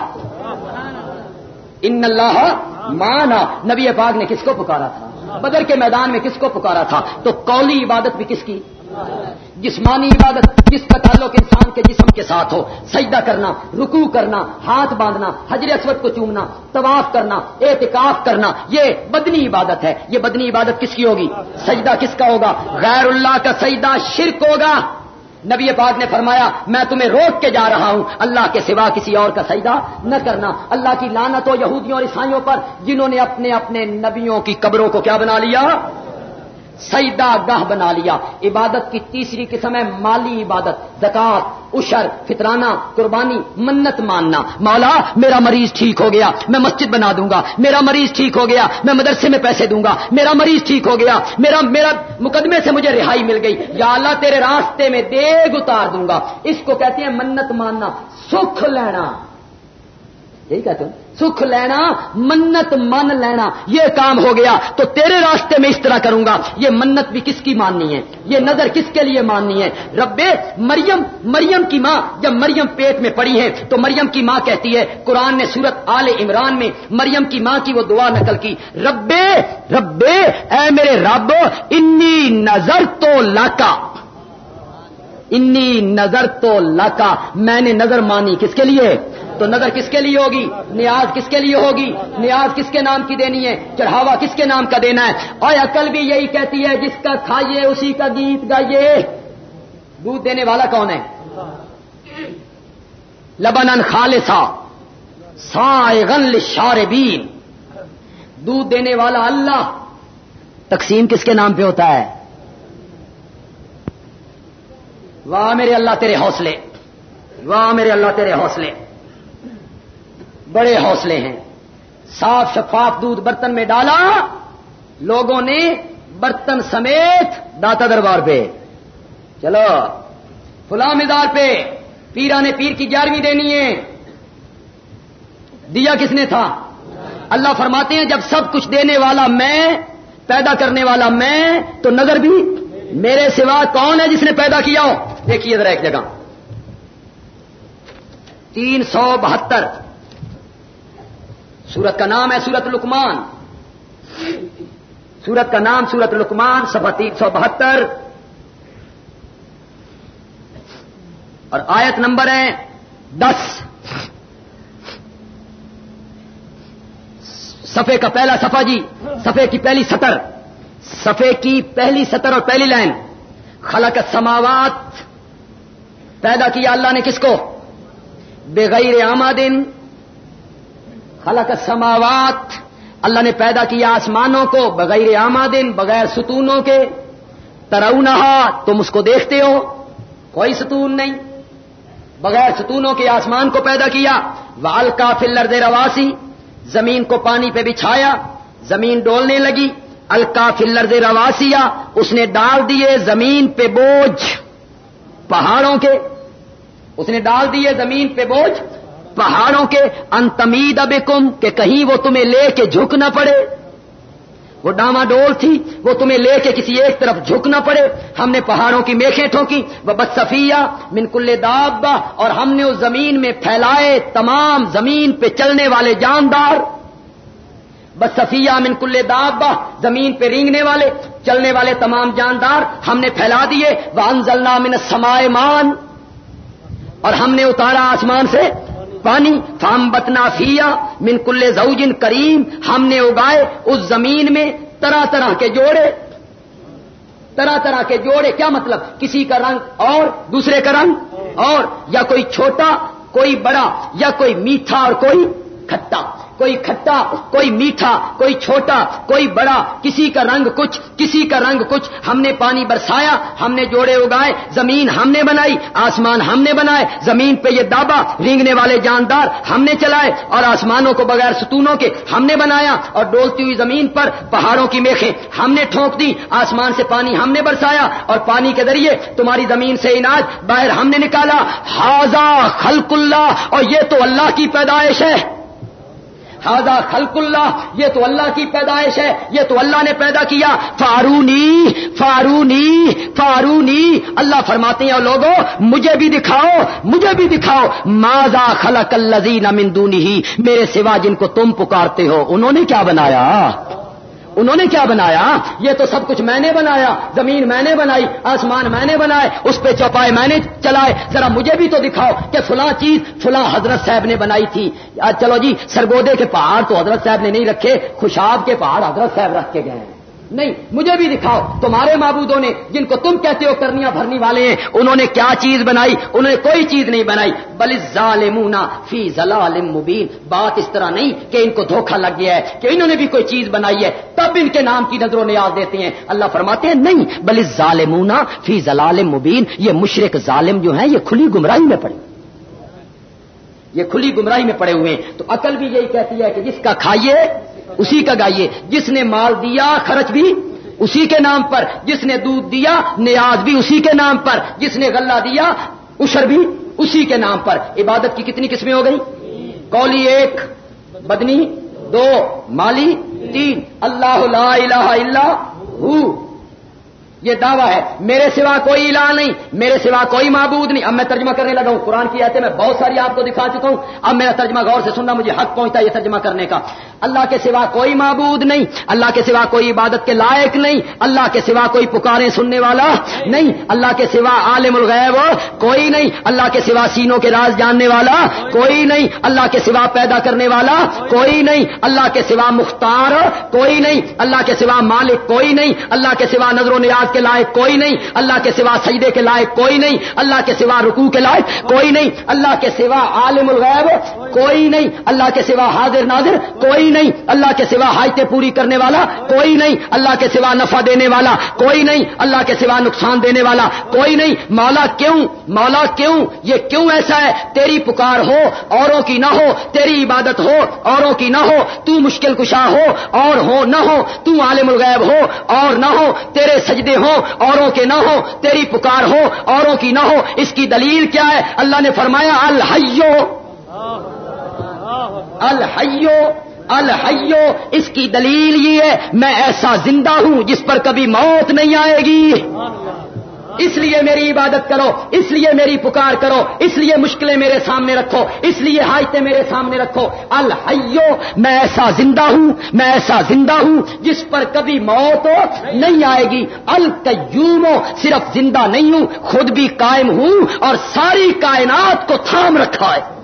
ان اللہ مانا نبی پاک نے کس کو پکارا تھا؟ بدر کے میدان میں کس کو پکارا تھا؟ تو قولی عبادت بھی کس کی؟ جسمانی عبادت جس کا تعلق انسان کے جسم کے ساتھ ہو، سجدہ کرنا، رکوع کرنا، ہاتھ باندھنا، حجر اسود کو چومنا، طواف کرنا احتکاف کرنا، یہ بدنی عبادت ہے۔ یہ بدنی عبادت کس کی ہوگی؟ سجدہ کس کا ہوگا؟ غیر اللہ کا سجدہ شرک ہوگا۔ نبی پاک نے فرمایا، میں تمہیں روک کے جا رہا ہوں۔ اللہ کے سوا کسی اور کا سجدہ نہ کرنا۔ اللہ کی لانت ہو یہودیوں اور عیسائیوں پر، جنہوں نے اپنے اپنے نبیوں کی قبروں کو کیا بنا لیا؟ سیدہ گاہ بنا لیا۔ عبادت کی تیسری قسم ہے مالی عبادت زکات اشر فطرانہ، قربانی، منت ماننا۔ مولا، میرا مریض ٹھیک ہو گیا، میں مسجد بنا دوں گا۔ میرا مریض ٹھیک ہو گیا، میں مدرسے میں پیسے دوں گا۔ میرا مریض ٹھیک ہو گیا، میرا میرا مقدمے سے مجھے رہائی مل گئی۔ یا اللہ، تیرے راستے میں دیگ اتار دوں گا۔ اس کو کہتے ہیں منت ماننا، سکھ لینا۔ یہی کہتے ہیں سکھ لینا، منت من لینا، یہ کام ہو گیا۔ تو تیرے راستے میں اس طرح کروں گا۔ یہ منت بھی کس کی ماننی ہے؟ یہ نظر کس کے لیے ماننی ہے؟ ربے، مریم مریم کی ماں جب مریم پیٹ میں پڑی ہے، تو مریم کی ماں کہتی ہے، قرآن نے سورت آل عمران میں مریم کی ماں کی وہ دعا نقل کی۔ ربے ربے، اے میرے رب، انی نظر تو لاکا انی نظر تو لاکا میں نے نظر مانی کس کے لیے؟ تو نظر کس کے لیے ہوگی؟ نیاز کس کے لیے ہوگی؟ نیاز کس کے نام کی دینی ہے؟ چڑھاوا کس کے نام کا دینا ہے؟ اور عقل بھی یہی کہتی ہے، جس کا کھائیے اسی کا گیت گائیے۔ دودھ دینے والا کون ہے؟ لبن خالصا سائغن شاربین دودھ دینے والا اللہ۔ تقسیم کس کے نام پہ ہوتا ہے؟ واہ میرے اللہ تیرے حوصلے۔ واہ میرے اللہ تیرے حوصلے۔ بڑے حوصلے ہیں۔ صاف شفاف دودھ برتن میں ڈالا، لوگوں نے برتن سمیت داتا دربار پہ۔ چلو، فلاں مزار پہ پیرا نے پیر کی گیارہویں دینی ہے۔ دیا کس نے تھا؟ اللہ فرماتے ہیں، جب سب کچھ دینے والا میں، پیدا کرنے والا میں، تو نظر بھی میرے سوا کون ہے جس نے پیدا کیا ہو؟ دیکھیے ذرا ایک جگہ۔ تین سو بہتر۔ سورت کا نام ہے سورت لکمان سورت کا نام سورت لکمان سفا تین سو بہتر۔ اور آیت نمبر ہے دس۔ سفے کا پہلا سفا جی سفے کی پہلی سطر۔ سفے کی پہلی سطر اور پہلی لائن۔ خلق سماوات پیدا کیا اللہ نے کس کو؟ بغیر آمادن خلق سماوات اللہ نے پیدا کیا آسمانوں کو بغیر آمادن، بغیر ستونوں کے۔ ترونہا، تم اس کو دیکھتے ہو۔ کوئی ستون نہیں۔ بغیر ستونوں کے آسمان کو پیدا کیا۔ وال کا فلر دے رواسی زمین کو پانی پہ بچھایا۔ زمین ڈولنے لگی۔ الکا فلر دے رواسیا اس نے ڈال دیے زمین پہ بوجھ۔ پہاڑوں کے۔ اس نے ڈال دیے زمین پہ بوجھ۔ پہاڑوں کے انتمید اب کم کہ کہیں وہ تمہیں لے کے جھک نہ پڑے۔ وہ ڈاما ڈول تھی، وہ تمہیں لے کے کسی ایک طرف جھک نہ پڑے۔ ہم نے پہاڑوں کی میخیں ٹھوکی وہ بد صفیہ منکل دابا اور ہم نے اس زمین میں پھیلائے تمام زمین پہ چلنے والے جاندار۔ بس صفیہ من کل دابا زمین پہ رینگنے والے، چلنے والے تمام جاندار ہم نے پھیلا دیے۔ وہ انزلنا من سمائے مان اور ہم نے اتارا آسمان سے۔ پانی فام بتنا فیا من کل زوجن کریم، ہم نے اگائے اس زمین میں طرح طرح کے جوڑے۔ طرح طرح کے جوڑے، کیا مطلب؟ کسی کا رنگ اور دوسرے کا رنگ اور، یا کوئی چھوٹا، کوئی بڑا، یا کوئی میٹھا اور کوئی کھٹا۔ کوئی کھٹا، کوئی میٹھا، کوئی چھوٹا، کوئی بڑا، کسی کا رنگ کچھ، کسی کا رنگ کچھ ہم نے پانی برسایا، ہم نے جوڑے اگائے، زمین ہم نے بنائی، آسمان ہم نے بنائے، زمین پہ یہ دابا رینگنے والے جاندار ہم نے چلائے اور آسمانوں کو بغیر ستونوں کے ہم نے بنایا اور ڈولتی ہوئی زمین پر پہاڑوں کی میخیں ہم نے ٹھونک دی، آسمان سے پانی ہم نے برسایا اور پانی کے ذریعے تمہاری زمین سے اناج باہر ہم نے نکالا۔ ہاضا خلق اللہ اور یہ تو اللہ کی پیدائش ہے۔ ہاضا خلق اللہ یہ تو اللہ کی پیدائش ہے، یہ تو اللہ نے پیدا کیا۔ فارونی فارونی فارونی۔ اللہ فرماتے ہیں لوگوں مجھے بھی دکھاؤ، مجھے بھی دکھاؤ۔ ماضا خلق الزین مندونی ہی میرے سوا جن کو تم پکارتے ہو، انہوں نے کیا بنایا؟ انہوں نے کیا بنایا؟ یہ تو سب کچھ میں نے بنایا، زمین میں نے بنائی، آسمان میں نے بنائے، اس پہ چوپائے میں نے چلائے۔ ذرا مجھے بھی تو دکھاؤ کہ فلاں چیز فلاں حضرت صاحب نے بنائی تھی۔ چلو جی سرگودے کے پہاڑ تو حضرت صاحب نے نہیں رکھے، خوشاب کے پہاڑ حضرت صاحب رکھ کے گئے ہیں۔ نہیں، مجھے بھی دکھاؤ۔ تمہارے معبودوں نے جن کو تم کہتے ہو کرنیاں بھرنی والے ہیں، انہوں نے کیا چیز بنائی؟ انہوں نے کوئی چیز نہیں بنائی۔ بل ظالمونا فی ضلال مبین۔ بات اس طرح نہیں کہ ان کو دھوکہ لگ گیا ہے، کہ انہوں نے بھی کوئی چیز بنائی ہے۔ تب ان کے نام کی نظروں نیاز دیتے ہیں۔ اللہ فرماتے ہیں، نہیں، بل ظالمونا فی ضلال مبین۔ یہ مشرق ظالم جو ہیں، یہ کھلی گمراہی میں پڑے۔ یہ کھلی گمراہی میں پڑے ہوئے ہیں۔ تو عقل بھی یہی کہتی ہے کہ جس کا کھائیے اسی کا گائیے۔ جس نے مال دیا، خرچ بھی اسی کے نام پر۔ جس نے دودھ دیا، نیاز بھی اسی کے نام پر۔ جس نے غلہ دیا اشر بھی اسی کے نام پر۔ عبادت کی کتنی قسمیں ہو گئی کولی ایک، بدنی دو، مالی تین۔ اللہ لا الہ الا ہو۔ یہ دعویٰ ہے۔ میرے سوا کوئی الہ نہیں، میرے سوا کوئی معبود نہیں۔ اب میں ترجمہ کرنے لگا ہوں۔ قرآن کی آتے میں بہت ساری آپ کو دکھا چکا ہوں۔ اب میرا ترجمہ غور سے سننا، مجھے حق پہنچتا ہے یہ ترجمہ کرنے کا۔ اللہ کے سوا کوئی معبود نہیں، اللہ کے سوا کوئی عبادت کے لائق نہیں، اللہ کے سوا کوئی پکارے سننے والا نہیں، اللہ کے سوا عالم الغیب کوئی نہیں، اللہ کے سوا سینوں کے راز جاننے والا کوئی نہیں، اللہ کے سوا پیدا کرنے والا کوئی نہیں، اللہ کے سوا مختار کوئی نہیں، اللہ کے سوا مالک کوئی نہیں، اللہ کے سوا نظر و نیاز کے لائق کوئی نہیں، اللہ کے سوا سجدے کے لائق کوئی نہیں، اللہ کے سوا رکوع کے لائق کوئی نہیں، اللہ کے سوا عالم الغیب کوئی نہیں اللہ کے سوا حاضر ناظر، کوئی نہیں اللہ کے سوا حاجتیں پوری کرنے والا، کوئی نہیں اللہ کے سوا نفع دینے والا، کوئی نہیں اللہ کے سوا نقصان دینے والا، کوئی نہیں۔ مولا کیوں؟ مولا کیوں؟ یہ کیوں ایسا ہے؟ تیری پکار ہو، اوروں کی نہ ہو، تیری عبادت ہو، اوروں کی نہ ہو، تو مشکل کشا ہو، اور ہو نہ ہو، تو عالم الغیب ہو، اور نہ ہو، تیرے سجدے ہو اوروں کے نہ ہو تیری پکار ہو، اوروں کی نہ ہو۔ اس کی دلیل کیا ہے؟ اللہ نے فرمایا، الحیو۔ الحیو الحیو، اس کی دلیل یہ ہے، میں ایسا زندہ ہوں جس پر کبھی موت نہیں آئے گی۔ اس لیے میری عبادت کرو، اس لیے میری پکار کرو، اس لیے مشکلیں میرے سامنے رکھو، اس لیے حاجتیں میرے سامنے رکھو۔ الحیو، میں ایسا زندہ ہوں، میں ایسا زندہ ہوں جس پر کبھی موت نہیں آئے گی۔ القیوم، صرف زندہ نہیں ہوں، خود بھی قائم ہوں اور ساری کائنات کو تھام رکھا ہے۔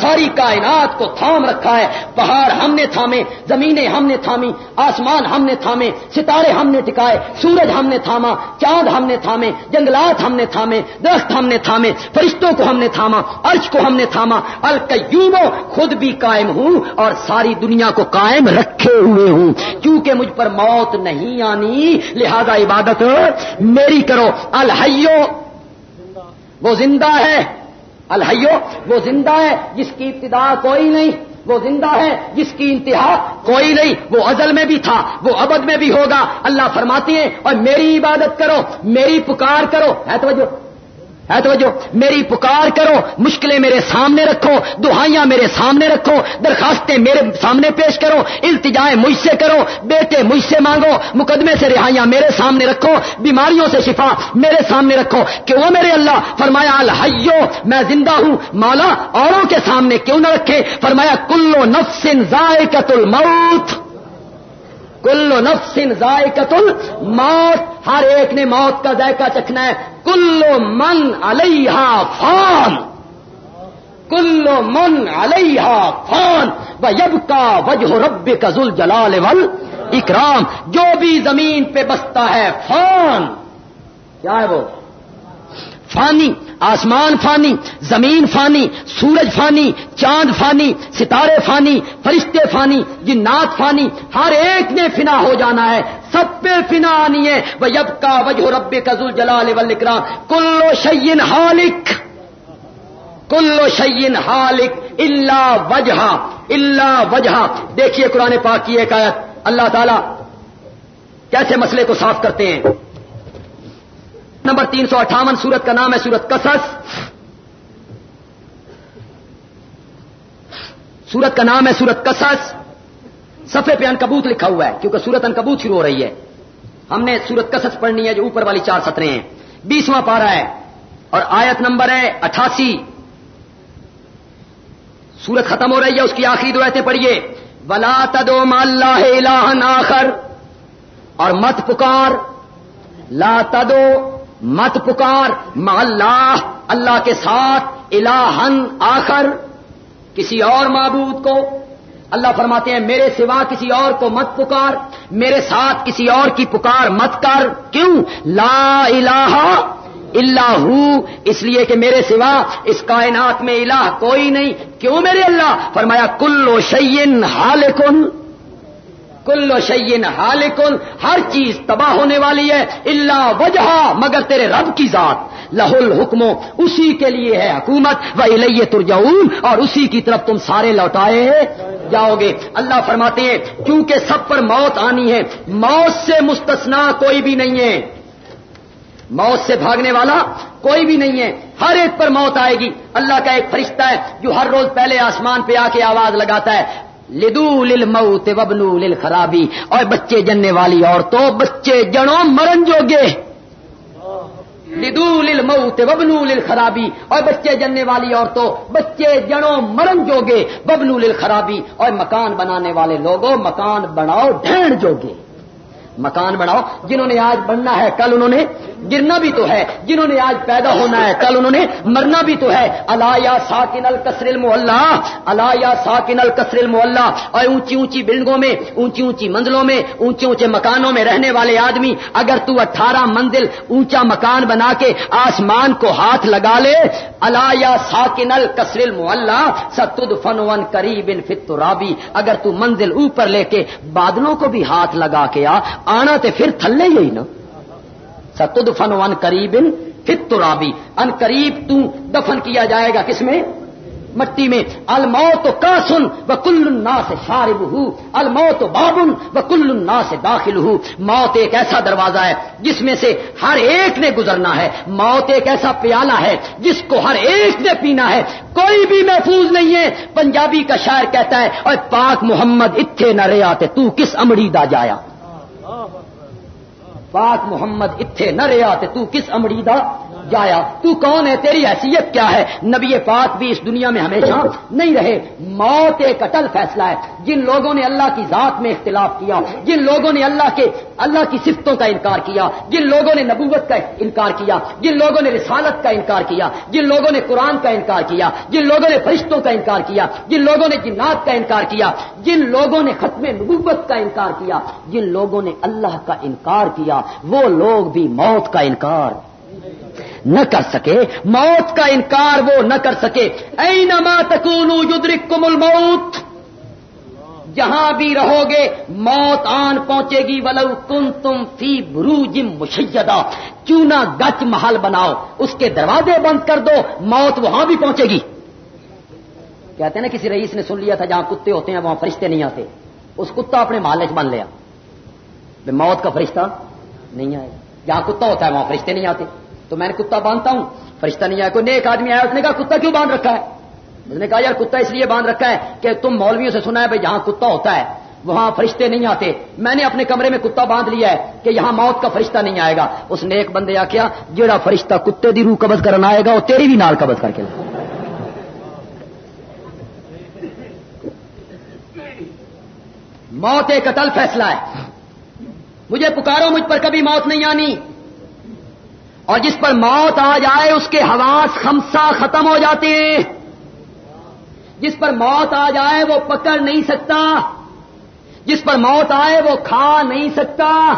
ساری کائنات کو تھام رکھا ہے پہاڑ ہم نے تھامے زمینیں ہم نے تھامی آسمان ہم نے تھامے ستارے ہم نے ٹکائے سورج ہم نے تھاما چاند ہم نے تھامے جنگلات ہم نے تھامے درخت ہم نے تھامے فرشتوں کو ہم نے تھاما ارش کو ہم نے تھاما الکیومو خود بھی قائم ہوں اور ساری دنیا کو قائم رکھے ہوئے ہوں کیونکہ مجھ پر موت نہیں آنی لہذا عبادت میری کرو الحیو وہ زندہ ہے الحیو، وہ زندہ ہے، جس کی ابتدا کوئی نہیں، وہ زندہ ہے، جس کی انتہا کوئی نہیں، وہ ازل میں بھی تھا، وہ ابد میں بھی ہوگا۔ اللہ فرماتی ہیں، اور میری عبادت کرو، میری پکار کرو۔ ہے توجہ۔ ہے تو جو میری پکار کرو، مشکلیں میرے سامنے رکھو، دہائیاں میرے سامنے رکھو، درخواستیں میرے سامنے پیش کرو، التجائیں مجھ سے کرو، بیٹے مجھ سے مانگو، مقدمے سے رہائیاں میرے سامنے رکھو، بیماریوں سے شفا میرے سامنے رکھو، کہ وہ میرے اللہ، فرمایا، الحیو، میں زندہ ہوں مالا اوروں کے سامنے کیوں نہ رکھے، فرمایا، کلو نفسن ذائقت الموت۔ کلو نفسن ذائقت الموت ہر ایک نے موت کا ذائقہ چکھنا ہے۔ کلو من علیہ فان۔ کلو من علیہ فان۔ و یب کا وجہ رب کا ذل جلال ول اکرام جو بھی زمین پہ بستا ہے، فان۔ کیا ہے وہ؟ فانی، آسمان فانی، زمین فانی، سورج فانی، چاند فانی، ستارے فانی، فرشتے فانی، جنات فانی، ہر ایک نے فنا ہو جانا ہے، سب پہ فنا آنی ہے۔ وہ یب کا وجہ رب کا ذل جلال ولکرام کلو شعین ہالک کلو شعین ہالک اللہ وجہ اللہ وجہ دیکھیے قرآن پاک کی ایک آیت۔ اللہ تعالی کیسے مسئلے کو صاف کرتے ہیں؟ نمبر تین سو اٹھاون سورت کا نام ہے سورت کسس سورت کا نام ہے سورت کسس سفے پہ ان کبوت لکھا ہوا ہے، کیونکہ سورت ان کبوت شروع ہو رہی ہے۔ ہم نے سورت کسس پڑھنی ہے جو اوپر والی چار سطرے ہیں۔ بیسواں پارا ہے اور آیت نمبر ہے اٹھاسی۔ سورت ختم ہو رہی ہے، اس کی آخری دو پڑھیے۔ ولا تدو اللہ آخر۔ اور مت پکار۔ لا تدو مت پکار اللہ اللہ کے ساتھ الہن آخر، کسی اور معبود کو۔ اللہ فرماتے ہیں، میرے سوا کسی اور کو مت پکار، میرے ساتھ کسی اور کی پکار مت کر۔ کیوں؟ لا الہ اللہ اس لیے کہ میرے سوا اس کائنات میں الہ کوئی نہیں۔ کیوں میرے اللہ؟ فرمایا، کلو شعین ہال کن کلو شعین ہال کن ہر چیز تباہ ہونے والی ہے اللہ وجہ مگر تیرے رب کی ذات۔ لہ الحکموں اسی کے لیے ہے حکومت وہ الہ ترجعون، اور اسی کی طرف تم سارے لوٹائے جاؤ گے۔ اللہ فرماتے ہیں کیونکہ سب پر موت آنی ہے، موت سے مستثنا کوئی بھی نہیں ہے۔ موت سے بھاگنے والا کوئی بھی نہیں ہے۔ ہر ایک پر موت آئے گی۔ اللہ کا ایک فرشتہ ہے، جو ہر روز پہلے آسمان پہ آ کے آواز لگاتا ہے۔ لدو للموت وبنو لل خرابی اور بچے جننے والی عورتوں، بچے جڑوں مرن جوگے۔ لدو لل موت وبنو لل خرابی اور بچے جننے والی عورتوں، بچے جڑوں مرن جوگے۔ ببنو لل خرابی اور مکان بنانے والے لوگوں، مکان بناؤ ڈھینڈ جوگے۔ مکان بناؤ، جنہوں نے آج بننا ہے، کل انہوں نے گرنا بھی تو ہے۔ جنہوں نے آج پیدا ہونا ہے، کل انہوں نے مرنا بھی تو ہے۔ اللہ ساکن الکسر المحلہ اللہ یا ساکن الکسر المحلہ اور اونچی اونچی بلڈنگوں میں، اونچی اونچی منزلوں میں، اونچے اونچے مکانوں میں رہنے والے آدمی اگر تو اٹھارہ منزل اونچا مکان بنا کے آسمان کو ہاتھ لگا لے اللہ یا ساکن الکسر المحلہ ستد فن ون قریب ان فترابی اگر تو منزل اوپر لے کے بادلوں کو بھی ہاتھ لگا کے آ آنا تے پھر تھلے ہی نا ستد فن ون قریب فت رابی ان قریب تو دفن کیا جائے گا کس میں؟ مٹی میں۔ الموت کا سن و کل سے شارب ہو الموت بابن و کل سے داخل ہو موت ایک ایسا دروازہ ہے جس میں سے ہر ایک نے گزرنا ہے۔ موت ایک ایسا پیالہ ہے جس کو ہر ایک نے پینا ہے۔ کوئی بھی محفوظ نہیں ہے۔ پنجابی کا شاعر کہتا ہے اور پاک محمد، اتھے نہ رے آتے تو کس امڑی دا جایا؟ پاک محمد اتھے نہ رہا تو کس امڑی دا جایا۔ تو کون ہے؟ تیری حیثیت کیا ہے؟ نبی پاک بھی اس دنیا میں ہمیشہ نہیں رہے۔ موت ایک اٹل فیصلہ ہے۔ جن لوگوں نے اللہ کی ذات میں اختلاف کیا، جن لوگوں نے اللہ کے، اللہ کی صفتوں کا انکار کیا، جن لوگوں نے نبوت کا انکار کیا، جن لوگوں نے رسالت کا انکار کیا، جن لوگوں نے قرآن کا انکار کیا، جن لوگوں نے فرشتوں کا انکار کیا، جن لوگوں نے جنات کا انکار کیا، جن لوگوں نے ختم نبوت کا انکار کیا، جن لوگوں نے اللہ کا انکار کیا، وہ لوگ بھی موت کا انکار۔ نہ کر سکے، موت کا انکار وہ نہ کر سکے۔ اے نما تکون یدرککم الموت۔ جہاں بھی رہو گے، موت آن پہنچے گی۔ ولو کن تم فی بروج مشیدہ۔ چونا گچ محل بناؤ، اس کے دروازے بند کر دو، موت وہاں بھی پہنچے گی۔ کہتے ہیں نا، کسی رئیس نے سن لیا تھا، جہاں کتے ہوتے ہیں، وہاں فرشتے نہیں آتے۔ اس کتا اپنے محلے بن لیا۔ موت کا فرشتہ نہیں آئے جہاں کتا ہوتا ہے، وہاں فرشتے نہیں آتے۔ تو میں نے کتا باندھتا ہوں۔ فرشتہ نہیں آیا کوئی نیک آدمی آیا، اس نے کہا، کتا کیوں باندھ رکھا ہے؟ اس نے کہا، یار، کتا اس لیے باندھ رکھا ہے کہ تم مولویوں سے سنا ہے بھائی، جہاں کتا ہوتا ہے، وہاں فرشتے نہیں آتے۔ میں نے اپنے کمرے میں کتا باندھ لیا ہے کہ یہاں موت کا فرشتہ نہیں آئے گا۔ اس نے ایک بندے آ کیا جہاں فرشتہ کتے دی روح قبض کرنا آئے گا، وہ تیری بھی نال قبض کر کے موت ایک قتل فیصلہ ہے۔ مجھے پکارو، مجھ پر کبھی موت نہیں آنی۔ اور جس پر موت آ جائے اس کے حواس خمسا ختم ہو جاتے ہیں۔ جس پر موت آ جائے وہ پکڑ نہیں سکتا۔ جس پر موت آئے وہ کھا نہیں سکتا۔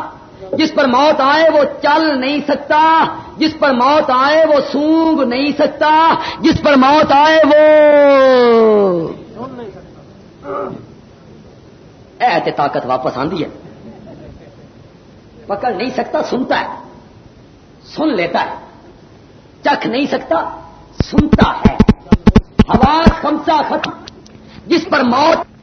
جس پر موت آئے وہ چل نہیں سکتا۔ جس پر موت آئے وہ سونگ نہیں سکتا۔ جس پر موت آئے وہ ایسے طاقت واپس آندی ہے۔ پکڑ نہیں سکتا، سنتا ہے۔ سن لیتا ہے۔ چکھ نہیں سکتا سنتا ہے۔ حواس خمسا ختم۔ جس پر موت